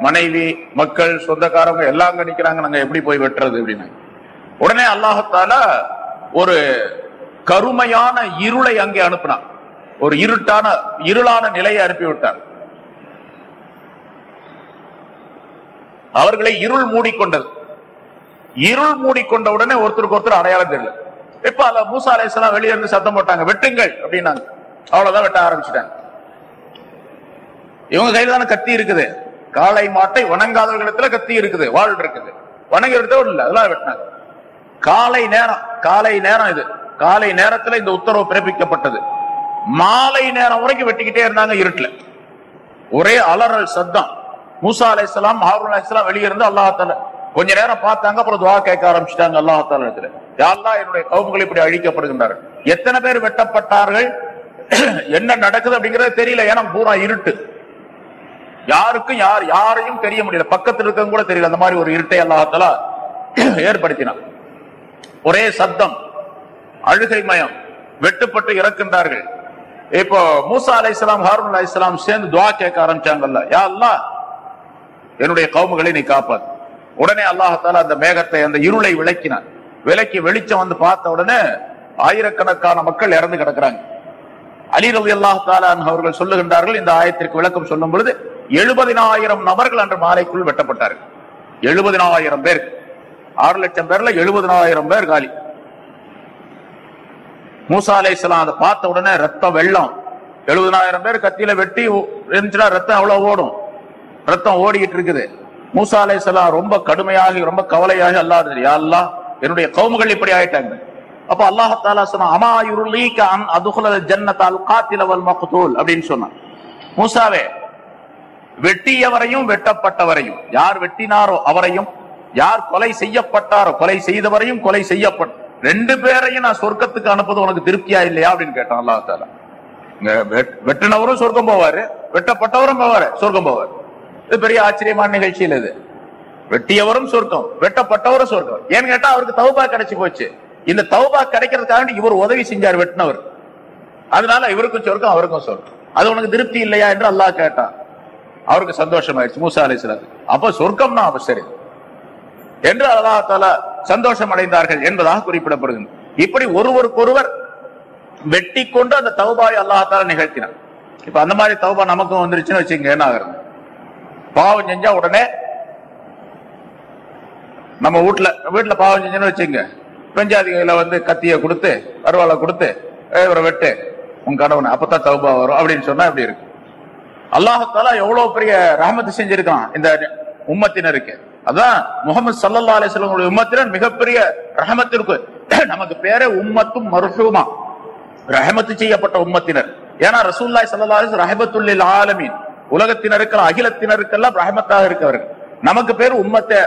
மனைவி மக்கள் சொந்தக்காரங்க எல்லாம் அங்க நிக்கிறாங்க நாங்க எப்படி போய் வெட்டுறது அப்படின்னு. உடனே அல்லாஹத்தால ஒரு கருமையான இருளை அங்கே அனுப்பினான். ஒரு இருட்டான இருளான நிலையை அனுப்பிவிட்டார் அவர்களை இருள் மூடிக்கொண்டது. இருள் மூடிக்கொண்ட உடனே ஒருத்தருக்கு ஒருத்தர் அடையாளம் தெரியல. இப்ப அல்ல மூசா அலைஹிஸ்ஸலாம் வெளியே இருந்து சத்தம் போட்டாங்க வெட்டுங்கள் அப்படின்னாங்க. அவ்வளவுதான் வெட்ட ஆரம்பிச்சிட்டாங்க. இவங்க கையில தானே கத்தி இருக்குது. காளை மாட்டை வணங்காதவர்களிடத்துல கத்தி இருக்குது வாழ் இருக்குது. வணங்கிறதோ இல்ல அதெல்லாம் வெட்டினாங்க. காலை நேரம் காலை நேரம் இது. காலை நேரத்துல இந்த உத்தரவு பிறப்பிக்கப்பட்டது. மாலை நேரம் வரைக்கும் வெட்டிக்கிட்டே இருந்தாங்க இருட்டுல. ஒரே அலறல் சத்தம். மூசா அலைஹிஸ்ஸலாம் ஹாரூன் அலைஹிஸ்ஸலாம் வெளியே இருந்து அல்லாஹால கொஞ்ச நேரம் பார்த்தாங்க அப்புறம் துவா கேட்க ஆரம்பிச்சிட்டாங்க அல்லாஹால இடத்துல. யாரெல்லாம் என்னுடைய கவுமுகள் இப்படி அழிக்கப்படுகின்றார்கள். எத்தனை பேர் வெட்டப்பட்டார்கள்? (clears throat) என்ன நடக்குது அப்படிங்கறது தெரியல ஏன்னா பூரா இருட்டு. யாருக்கும் யார் யாரையும் தெரிய முடியல. பக்கத்தில் இருக்கவங்க கூட தெரியல அந்த மாதிரி ஒரு இருட்டை அல்லாஹால (clears throat) ஏற்படுத்தினான். ஒரே சத்தம் அழுகை மயம் வெட்டுப்பட்டு இறக்கின்றார்கள். இப்போ மூசா அலைஹிஸ்ஸலாம் ஹாரூன் இஸ்லாம் சேர்ந்து துவா கேட்க ஆரம்பிச்சாங்கல்ல யா என்னுடைய கவுமுகளை நீ காப்பாது உடனே அல்லாஹால அந்த மேகத்தை அந்த இருளை விளக்கினான் விளக்கி வெளிச்சம் வந்து பார்த்த உடனே ஆயிரக்கணக்கான மக்கள் இறந்து கிடக்குறாங்க. அலி ரவி அல்லாஹாலான் அவர்கள் சொல்லுகின்றார்கள் இந்த ஆயத்திற்கு விளக்கம் சொல்லும் பொழுது எழுபதினாயிரம் நபர்கள் அன்று மாலைக்குள் வெட்டப்பட்டார்கள். எழுபதினாயிரம் பேர். ஆறு லட்சம் பேர்ல எழுபதினாயிரம் பேர் காலி. மூசா அலைஹிஸ்ஸலாம் அதை பார்த்த உடனே ரத்தம் வெள்ளம். எழுபதினாயிரம் பேர் கத்தியில வெட்டி இருந்துச்சுன்னா ரத்தம் அவ்வளவு ஓடும். ரத்தம் ஓடிக்கிட்டு இருக்குது. மூசா அலைஹிஸ்ஸலாம் ரொம்ப கடுமையாகி ரொம்ப கவலையாகி அல்லாது யா அல்லாஹ் என்னுடைய கவுமுகள் இப்படி ஆயிட்டாங்க. அப்ப அல்லாஹ் தாலா சொன்னா அமா அன் அதுகுல ஜன்னத்தால் காத்திலவல் மக்தூல் அப்படின்னு சொன்னான். மூசாவே வெட்டியவரையும் வெட்டப்பட்டவரையும் யார் வெட்டினாரோ அவரையும் யார் கொலை செய்யப்பட்டாரோ கொலை செய்தவரையும் கொலை செய்யப்பட்ட ரெண்டு பேரையும் நான் சொர்க்கத்துக்கு அனுப்புவது உனக்கு திருப்தியா இல்லையா அப்படின்னு கேட்டான் அல்லாஹ் வெட்- வெட்டினவரும் சொர்க்கம் போவாரு வெட்டப்பட்டவரும் போவாரு சொர்க்கம் போவார். இது பெரிய ஆச்சரியமான நிகழ்ச்சியில் இது. வெட்டியவரும் சொர்க்கம் வெட்டப்பட்டவரும் சொர்க்கம். ஏன்னு கேட்டா அவருக்கு தௌபா கிடைச்சு போச்சு. இந்த தௌபா கிடைக்கிறதுக்காக இவர் உதவி செஞ்சார் வெட்டினவர். அதனால இவருக்கும் சொர்க்கம் அவருக்கும் சொர்க்கம். அது உனக்கு திருப்தி இல்லையா என்று அல்லாஹ் கேட்டான். அவருக்கு சந்தோஷம் ஆயிடுச்சு மூசா அலிஸ்லாது அப்ப சொர்க்கம்னா அப்ப சரி என்று அல்லாஹ் தாலா சந்தோஷம் அடைந்தார்கள் என்பதாக குறிப்பிடப்படுகிறது. இப்படி ஒருவருக்கொருவர் வெட்டி கொண்டு அந்த தௌபாவை அல்லாஹால நிகழ்த்தினார் இப்ப அந்த மாதிரி தௌபா நமக்கும் வந்துருச்சுன்னு வச்சுங்க என்ன ஆகிறது? பாவம் செஞ்சா உடனே நம்ம வீட்டுல வீட்டுல பாவம் செஞ்சோன்னு வச்சுங்க பெஞ்சாதிகளை வந்து கத்திய கொடுத்து அருவாளை கொடுத்து இவரை வெட்டு உன் கடவுனை அப்பதான் தகுபா வரும் அப்படின்னு சொன்னா எப்படி இருக்கு? அல்லாஹாலா எவ்வளவு பெரிய ரஹமத்து செஞ்சிருக்கான் இந்த உம்மத்தினருக்கு. அதான் முகமது சல்லா அலிஸ்லமுடைய உம்மத்தினர் மிகப்பெரிய ரஹமத்திற்கு (clears throat) நமக்கு பேரே உம்மத்தும் மருஷூமா ரஹமத்து செய்யப்பட்ட உம்மத்தினர். ஏன்னா ரசூல்லாய் சல்லா அலிஸ் ரஹமத்துல்லில் ஆலமீன். உலகத்தினருக்கு அகிலத்தினருக்கெல்லாம் ரஹமத்தாக இருக்கவர்கள். நமக்கு பேர் உம்மத்தை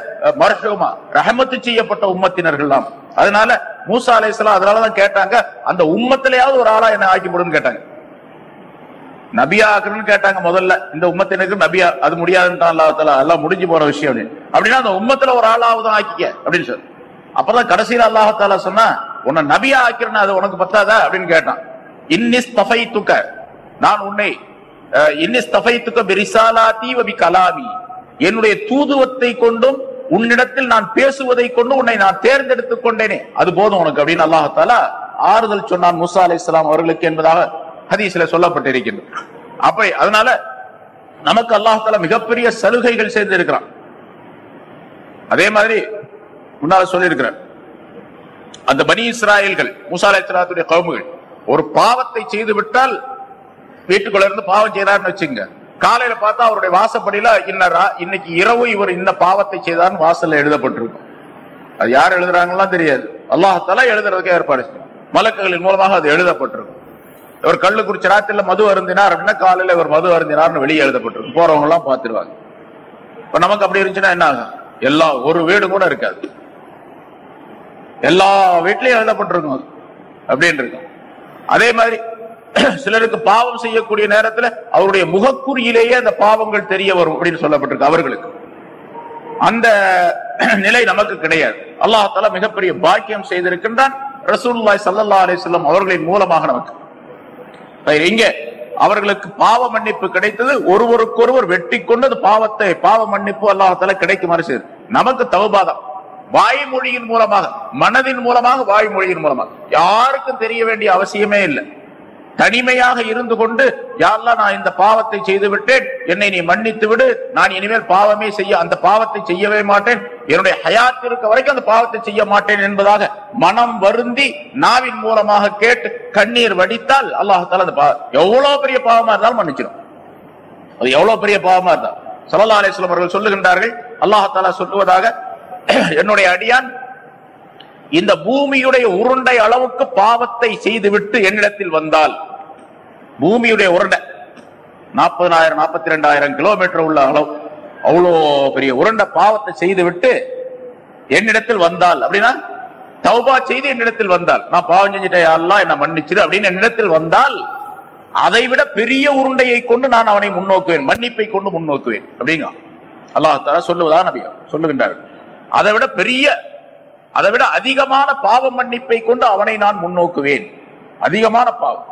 மருஷூமா ரஹமத்து செய்யப்பட்ட உம்மத்தினர்கள்லாம். அதனால மூசா அலேஸ்லாம் அதனாலதான் கேட்டாங்க அந்த உம்மத்திலேயாவது ஒரு ஆளா என்ன ஆக்கி போடுன்னு கேட்டாங்க. நபியா ஆக்கணும்னு கேட்டாங்க முதல்ல. இந்த உம்மத்தினருக்கு நபியா அது முடியாதுன்றான் அல்லாஹ் எல்லாம் முடிஞ்சு போற விஷயம் அப்படின்னு. அப்படின்னா அந்த உம்மத்துல ஒரு ஆளாவது ஆக்கிக்க அப்படின்னு சொல்லு. அப்பதான் கடைசியில அல்லாஹால சொன்னா உன்னை நபியா ஆக்கிறேன்னு அது உனக்கு பத்தாதா? அப்படின்னு கேட்டான். இன்னிஸ் தஃபை துக்க நான் உன்னை என்னுடைய தூதுவத்தை கொண்டும் உன்னிடத்தில் நான் பேசுவதை கொண்டும் உன்னை நான் தேர்ந்தெடுத்துக் கொண்டேனே. அது போதும் உனக்கு அப்படின்னு அல்லாஹால ஆறுதல் சொன்னான் முசா அலைஹிஸ்ஸலாம் அவர்களுக்கு என்பதாக ஹதீஸ்ல சொல்லப்பட்டிருக்கின்றது. அப்ப அதனால நமக்கு அல்லாஹால மிகப்பெரிய சலுகைகள் சேர்ந்து இருக்கிறான் அதே மாதிரி முன்னால சொல்லியிருக்கிறார். அந்த பனி இஸ்ராயல்கள் மூசா அலைஹிஸ்ஸலாத்துடைய கவுமுகள் ஒரு பாவத்தை செய்து விட்டால் வீட்டுக்குள்ள இருந்து பாவம் செய்தார்னு வச்சுங்க காலையில பார்த்தா அவருடைய வாசப்படியில இன்னரா இன்னைக்கு இரவு இவர் இந்த பாவத்தை செய்தார்னு வாசல்ல எழுதப்பட்டிருக்கும். அது யார் எழுதுறாங்கலாம் தெரியாது. அல்லாஹால எழுதுறதுக்கு ஏற்பாடு மலக்குகளின் மூலமாக அது எழுதப்பட்டிருக்கும். இவர் கள்ளு குடிச்ச ராத்திரில மது அருந்தினார் அப்படின்னா காலையில இவர் மது அருந்தினார்னு வெளியே எழுதப்பட்டிருக்கும். போறவங்க எல்லாம் பார்த்துருவாங்க. இப்ப நமக்கு அப்படி இருந்துச்சுன்னா என்ன ஆகும்? எல்லா ஒரு வீடு கூட இருக்காது. எல்லா வீட்லயும் எழுதப்பட்டிருக்கும் அப்படின்னு இருக்கும். அதே மாதிரி (clears throat) சிலருக்கு பாவம் செய்யக்கூடிய நேரத்துல அவருடைய முகக்குறியிலேயே அந்த பாவங்கள் தெரிய வரும் அப்படின்னு சொல்லப்பட்டிருக்கு அவர்களுக்கு. அந்த (clears throat) நிலை நமக்கு கிடையாது. அல்லாஹால மிகப்பெரிய பாக்கியம் செய்திருக்கின்றான். ரசூல்லாய் சல்லல்லா அலைஹி அவர்களின் மூலமாக நமக்கு. இங்க அவர்களுக்கு பாவ மன்னிப்பு கிடைத்தது. ஒருவருக்கொருவர் வெட்டி கொண்டு அந்த பாவத்தை பாவ மன்னிப்பு அல்லாஹால கிடைக்குமாறு செய்து. நமக்கு தவபாதம் வாய்மொழியின் மூலமாக மனதின் மூலமாக வாய்மொழியின் மூலமாக. யாருக்கும் தெரிய வேண்டிய அவசியமே இல்லை. தனிமையாக இருந்து கொண்டு யாரெல்லாம் நான் இந்த பாவத்தை செய்து விட்டேன் என்னை நீ மன்னித்து விடு. நான் இனிமேல் பாவமே செய்ய அந்த பாவத்தை செய்யவே மாட்டேன். என்னுடைய ஹயாத் இருக்க வரைக்கும் அந்த பாவத்தை செய்ய மாட்டேன் என்பதாக மனம் வருந்தி நாவின் மூலமாக கேட்டு கண்ணீர் வடித்தால் அல்லாஹால அந்த பாவம் எவ்வளவு பெரிய பாவமா இருந்தாலும் மன்னிச்சிடும். அது எவ்வளவு பெரிய பாவமா இருந்தால் சல்லா அலிஸ்லாம் அவர்கள் சொல்லுகின்றார்கள் அல்லாஹாலா சொல்லுவதாக என்னுடைய அடியான் இந்த பூமியுடைய உருண்டை அளவுக்கு பாவத்தை செய்துவிட்டு என்னிடத்தில் வந்தால் பூமியுடைய உருண்டை. நாற்பதாயிரம் நாற்பத்தி ரெண்டாயிரம் கிலோமீட்டர் உள்ள அளவு. அவ்வளோ பெரிய உருண்டை பாவத்தை செய்துவிட்டு என்னிடத்தில் வந்தால் அப்படின்னா தௌபா செய்து என்னிடத்தில் வந்தால் நான் பாவம் செஞ்சுட்டேன் எல்லாம் என்ன மன்னிச்சிரு அப்படின்னு என்னிடத்தில் வந்தால் அதை விட பெரிய உருண்டையை கொண்டு நான் அவனை முன்னோக்குவேன் மன்னிப்பை கொண்டு முன்னோக்குவேன் அப்படிங்க. அல்லாஹால சொல்லுவதா நபி சொல்லுகின்றார்கள் அதை விட பெரிய அதை விட அதிகமான பாவ மன்னிப்பை கொண்டு அவனை நான் முன்னோக்குவேன். அதிகமான பாவம்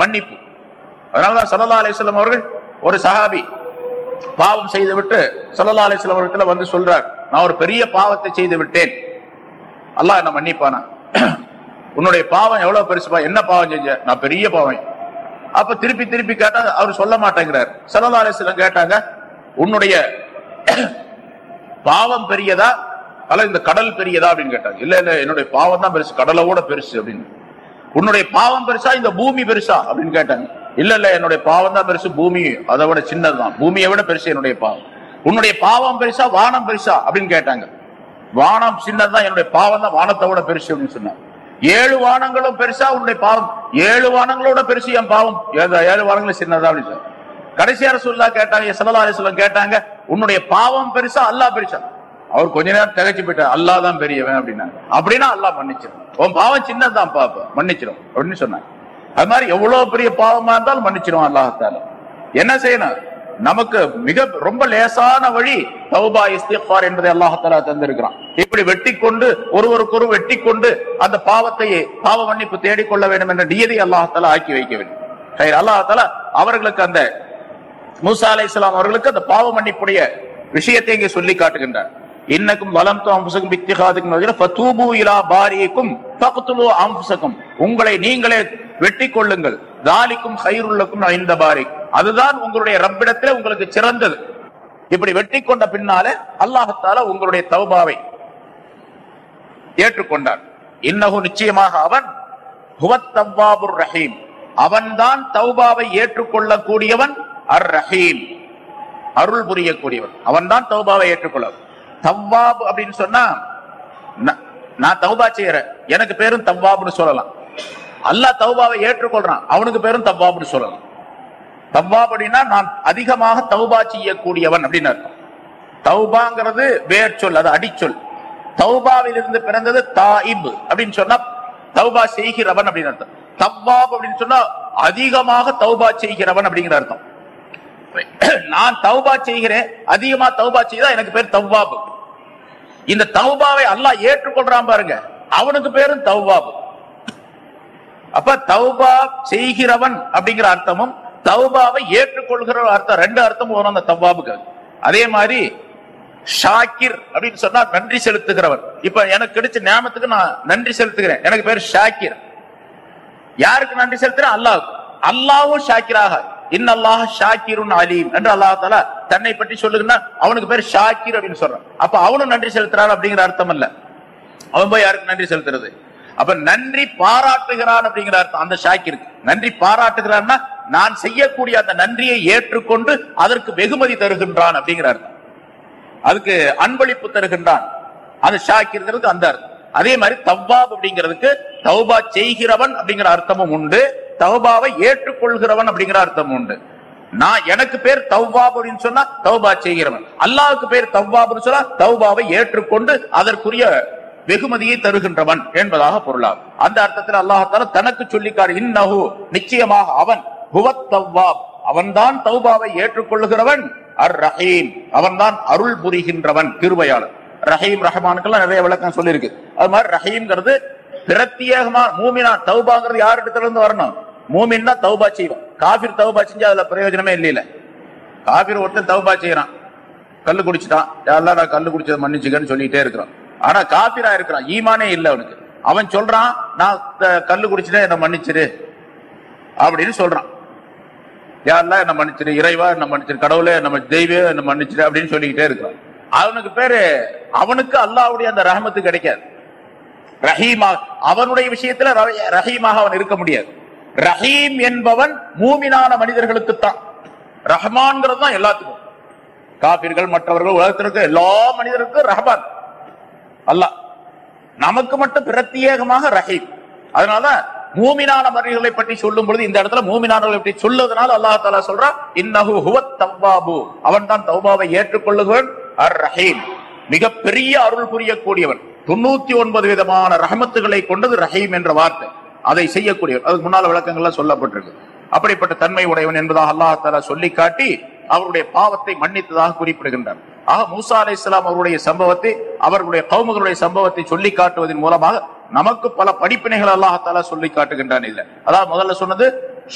மன்னிப்பு. அதனாலதான் சல்லா அலிஸ்லாம் அவர்கள் ஒரு சஹாபி பாவம் செய்துவிட்டு சல்லா அலிஸ்லாம் அவர்கிட்ட வந்து சொல்றார் நான் ஒரு பெரிய பாவத்தை செய்து விட்டேன். அல்லாஹ் என்ன மன்னிப்பானா? உன்னுடைய பாவம் எவ்வளவு பெருசுப்பா என்ன பாவம் செஞ்ச? நான் பெரிய பாவம் அப்ப திருப்பி திருப்பி கேட்டா அவர் சொல்ல மாட்டேங்கிறார். சல்லா அலிஸ்லாம் கேட்டாங்க உன்னுடைய பாவம் பெரியதா? அல்ல இந்த கடல் பெரியதா? அப்படின்னு கேட்டாங்க. இல்ல இல்ல என்னுடைய பாவம் தான் பெருசு கடலோட பெருசு அப்படின்னு. உன்னுடைய பாவம் பெருசா? இந்த பூமி பெருசா? அப்படின்னு கேட்டாங்க. இல்ல இல்ல என்னுடைய பாவம் தான் பெருசு பூமி அதை விட சின்னதுதான் பூமியை விட பெருசு என்னுடைய பாவம். உன்னுடைய பாவம் பெருசா வானம் பெருசா அப்படின்னு கேட்டாங்க. வானம் சின்னதுதான் என்னுடைய பாவம் தான் வானத்தை விட பெருசு அப்படின்னு சொன்னாங்க. ஏழு வானங்களும் பெருசா உன்னுடைய பாவம். ஏழு வானங்களோட பெருசு என் பாவம். ஏழு வானங்களும் சின்னதா அப்படின்னு சொன்னாங்க. கடைசி அரசுல்லா கேட்டாங்க சல்லா அலிஸ்லாம் கேட்டாங்க உன்னுடைய பாவம் பெருசா அல்லாஹ் பெருசா. அவர் கொஞ்ச நேரம் திகச்சு போயிட்டார். அல்லா தான் பெரியவன் அப்படின்னாங்க. அப்படின்னா அல்லாஹ் மன்னிச்சிடும் உன் பாவம் சின்னதுதான் பாப்ப. மன்னிச்சிடும் அப்படின்னு சொன்னாங்க. அது மாதிரி எவ்வளவு பெரிய பாவமா இருந்தாலும் மன்னிச்சிடும் அல்லாஹால என்ன செய்யணும்? நமக்கு மிக ரொம்ப லேசான வழி தௌபா இஸ்திஃபார் என்பதை அல்லாஹாலா தந்திருக்கிறான். இப்படி வெட்டி கொண்டு ஒருவருக்கொரு வெட்டி கொண்டு அந்த பாவத்தையே பாவ மன்னிப்பு தேடிக்கொள்ள வேண்டும் என்ற நியதி அல்லாஹாலா ஆக்கி வைக்க வேண்டும். அல்லாஹால அவர்களுக்கு அந்த மூசா அலை இஸ்லாம் அவர்களுக்கு அந்த பாவ மன்னிப்புடைய விஷயத்தை இங்கே சொல்லி காட்டுகின்றார். இன்னக்கும் வலம் அம்புசக்கும் இலா உங்களை நீங்களே வெட்டி கொள்ளுங்கள் தாலிக்கும் ஹைருல்லக்கும் ஐந்த பாரி. அதுதான் உங்களுடைய ரப்பிடத்தில் உங்களுக்கு சிறந்தது. இப்படி வெட்டி கொண்ட பின்னாலே அல்லாஹத்தால உங்களுடைய தௌபாவை ஏற்றுக்கொண்டான் இன்னகு நிச்சயமாக அவன் ஹுவத் ரஹீம். அவன்தான் தௌபாவை ஏற்றுக்கொள்ளக்கூடியவன் அர் ரஹீம். அருள் புரியக்கூடியவன். அவன்தான் தௌபாவை ஏற்றுக்கொள்ள தவ்வாப் அப்படின்னு சொன்னா ந- நான் தௌபா செய்யறேன். எனக்கு பேரும் தவ்வாப்னு சொல்லலாம். அல்லாஹ் தௌபாவை ஏற்றுக்கொள்றான். அவனுக்கு பேரும் தவ்வாப்னு சொல்லலாம். தவ்வாப் அப்படின்னா நான் அதிகமாக தௌபா செய்யக்கூடியவன் அப்படின்னு அர்த்தம். தௌபாங்கிறது வேர் சொல் அது அடிச்சொல். தௌபாவில் இருந்து பிறந்தது தாயிப் அப்படின்னு சொன்னா தௌபா செய்கிறவன் அப்படின்னு அர்த்தம். தவ்வாப் அப்படின்னு சொன்னா அதிகமாக தௌபா செய்கிறவன் அப்படிங்கிற அர்த்தம். நான் தௌபா செய்கிறேன் அதிகமா தௌபா செய்தா எனக்கு பேர் தவ்வாபு. இந்த தௌபாவை அல்லாஹ் ஏற்றுக்கொள்றான் பாருங்க. அவனுக்கு பேரும் தௌபாபு அப்ப தௌபா செய்கிறவன் அப்படிங்கிற அர்த்தமும் தௌபாவை ஏற்றுக்கொள்கிற அர்த்தம் ரெண்டு அர்த்தமும் வரும் அந்த தவ்வாபுக்கு அதே மாதிரி ஷாக்கிர் அப்படின்னு சொன்னா நன்றி செலுத்துகிறவன். இப்ப எனக்கு கிடைச்ச நியமத்துக்கு நான் நன்றி செலுத்துகிறேன். எனக்கு பேர் ஷாக்கிர். யாருக்கு நன்றி செலுத்துறேன்? அல்லாஹ் அல்லாவும் ஷாக்கிராக. இன்னல்லாஹ் ஷாக்கிருன் அலீம் என்று அல்லாஹ் தாலா தன்னை பற்றி சொல்லுங்கன்னா அவனுக்கு பேர் ஷாக்கிர் அப்படின்னு சொல்றான். அப்ப அவனும் நன்றி செலுத்துறாரு அப்படிங்கிற அர்த்தம் அல்ல. அவன் போய் யாருக்கு நன்றி செலுத்துறது? அப்ப நன்றி பாராட்டுகிறான் அப்படிங்கிற அர்த்தம். அந்த ஷாக்கிருக்கு நன்றி பாராட்டுகிறான்னா நான் செய்யக்கூடிய அந்த நன்றியை ஏற்றுக்கொண்டு அதற்கு வெகுமதி தருகின்றான் அப்படிங்கிற அர்த்தம். அதுக்கு அன்பளிப்பு தருகின்றான். அந்த ஷாக்கிருக்கிறதுக்கு அந்த அர்த்தம். அதே மாதிரி தவ்வாப் அப்படிங்கிறதுக்கு தௌபா செய்கிறவன் அப்படிங்கிற அர்த்தமும் உண்டு. தௌபாவை ஏற்றுக்கொள்கிறவன் அப்படிங்கிற அர்த்தமும் உண்டு. நான் எனக்கு பேர் தௌபாப் அப்படின்னு சொன்னா தௌபா செய்கிறவன். அல்லாவுக்கு பேர் தவ்வாப்னு சொன்னா தௌபாவை ஏற்றுக்கொண்டு அதற்குரிய வெகுமதியை தருகின்றவன் என்பதாக பொருளாகும். அந்த அர்த்தத்தில் அல்லாஹால தனக்கு சொல்லிக்கார் இன்னஹு நிச்சயமாக அவன் அவன்தான் தௌபாவை ஏற்றுக்கொள்ளுகிறவன் அர் ரஹீம் அவன்தான் அருள் புரிகின்றவன் திருவையாளர் ரஹீம் ரஹமானுக்கெல்லாம் நிறைய விளக்கம் சொல்லியிருக்கு. அது மாதிரி ரஹீம்ங்கிறது பிரத்யேகமா மூமினா தௌபாங்கிறது யார் இடத்துல இருந்து வரணும்? மூமின்னா தௌபா செய்வான். காபிர் தௌபா செஞ்சு அதுல பிரயோஜனமே இல்லையில. காபிர் ஒருத்தன் தௌபா செய்யறான். கல்லு குடிச்சிட்டான். யாரெல்லாம் நான் கல்லு குடிச்சதை மன்னிச்சுக்கன்னு சொல்லிட்டே இருக்கிறான் ஆனா காபிரா இருக்கிறான். ஈமானே இல்லை அவனுக்கு. அவன் சொல்றான் நான் கல்லு குடிச்சிட்டேன் என்ன மன்னிச்சிரு. அப்படின்னு சொல்றான். யாரெல்லாம் என்ன மன்னிச்சிரு. இறைவா என்ன மன்னிச்சிரு. கடவுளே நம்ம தெய்வம் என்ன மன்னிச்சிரு. அப்படின்னு சொல்லிக்கிட்டே இருக்கிறான். அவனுக்கு பேரு அவனுக்கு அல்லாஹ்வுடைய அந்த ரஹமத்து கிடைக்காது. ரஹீமாக அவனுடைய விஷயத்துல ரஹீமாக அவன் இருக்க முடியாது. ரஹீம் என்பவன் மூமினான மனிதர்களுக்குத்தான் ரஹ்மான்ங்கிறது தான் எல்லாத்துக்கும். காபிர்கள் மற்றவர்கள் உலகத்திற்கு எல்லா மனிதருக்கும் ரஹ்மான். அல்லாஹ் நமக்கு மட்டும் பிரத்யேகமாக ரஹீம். அதனால மூமினான மனிதர்களை பற்றி சொல்லும் பொழுது இந்த இடத்துல மூமினானவர்களை பற்றி சொல்லுவதனால அல்லாஹ் தாலா சொல்றான் இன்னஹு ஹுவத் தவ்வாபு. அவன் தான் தௌபாவை ஏற்றுக்கொள்ளுகிறவன் அர் ரஹீம் மிகப்பெரிய அருள் புரியக்கூடியவன். தொண்ணூத்தி ஒன்பது விதமான ரஹமத்துகளை கொண்டது ரஹீம் என்ற வார்த்தை. அதை செய்யக்கூடியவன். அதுக்கு முன்னால விளக்கங்கள்லாம் சொல்லப்பட்டிருக்கு. அப்படிப்பட்ட தன்மை உடையவன் என்பதாக அல்லாஹ் சொல்லி காட்டி அவருடைய பாவத்தை மன்னித்ததாக குறிப்பிடுகின்றார். ஆக மூசா அலை இஸ்லாம் அவருடைய சம்பவத்தை அவர்களுடைய கவுமுகளுடைய சம்பவத்தை சொல்லி காட்டுவதன் மூலமாக நமக்கு பல படிப்பினைகள் அல்லாஹால சொல்லி காட்டுகின்றான் இல்ல. அதாவது முதல்ல சொன்னது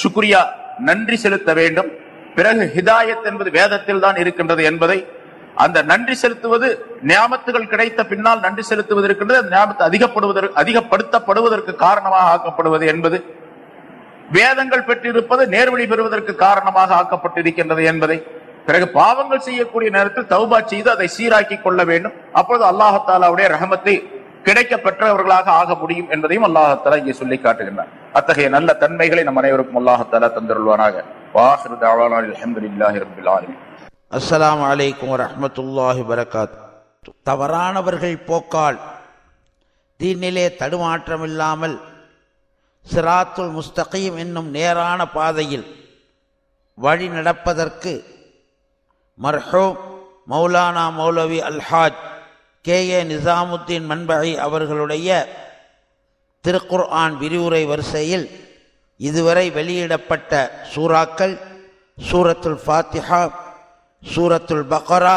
சுக்ரியா நன்றி செலுத்த வேண்டும். பிறகு ஹிதாயத் என்பது வேதத்தில் தான் இருக்கின்றது என்பதை அந்த நன்றி செலுத்துவது நியாமத்துகள் கிடைத்த பின்னால் நன்றி செலுத்துவது இருக்கின்றது அந்த நியாமத்தை அதிகப்படுவதற்கு அதிகப்படுத்தப்படுவதற்கு காரணமாக ஆக்கப்படுவது என்பது வேதங்கள் பெற்றிருப்பது நேர்வழி பெறுவதற்கு காரணமாக ஆக்கப்பட்டிருக்கின்றது என்பதை பிறகு பாவங்கள் செய்யக்கூடிய நேரத்தில் தௌபா செய்து அதை சீராக்கி கொள்ள வேண்டும். அப்பொழுது அல்லாஹாலாவுடைய ரஹமத்தை கிடைக்க பெற்றவர்களாக ஆக முடியும் என்பதையும் அல்லாஹாலா இங்கே சொல்லி காட்டுகின்றார் அத்தகைய நல்ல தன்மைகளை நம் அனைவருக்கும் அல்லாஹாலா தந்தருள்வானாக. அஸ்லாம் தாவானா அல்ஹம்துலில்லாஹி அலைக்கும் வரகாத் தவறானவர்கள் போக்கால் தீனிலே தடுமாற்றமில்லாமல் சிராத்துல் முஸ்தகீம் என்னும் நேரான பாதையில் வழி நடப்பதற்கு மர்ஹூம் மௌலானா மௌலவி அல்ஹாஜ் கே. ஏ. நிசாமுத்தீன் மண்பகை அவர்களுடைய திருக்குர் ஆன் விரிவுரை வரிசையில் இதுவரை வெளியிடப்பட்ட சூறாக்கள் சூரத்துல் ஃபாத்திஹா சூரத்துல் பக்ரா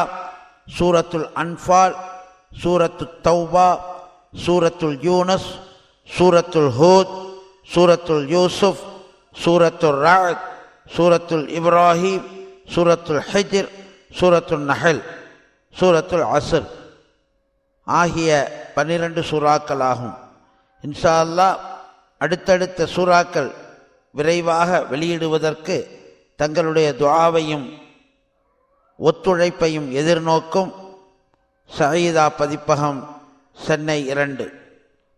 சூரத்துல் அன்ஃபால் சூரத்துல் தௌபா சூரத்துல் யூனஸ் சூரத்துல் ஹூத் சூரத்துல் யூசுப் சூரத்துல் ராத் சூரத்துல் இப்ராஹிம் சூரத்துல் ஹஜிர் சூரத்துல் நஹல் சூரத்துல் அசர் ஆகிய பன்னிரண்டு சூறாக்கள் ஆகும் இன்ஷா அல்லாஹ் அடுத்தடுத்த சூறாக்கள் விரைவாக வெளியிடுவதற்கு தங்களுடைய துவாவையும் ஒத்துழைப்பையும் எதிர்நோக்கும். சயீதா பதிப்பகம் சென்னை இரண்டு.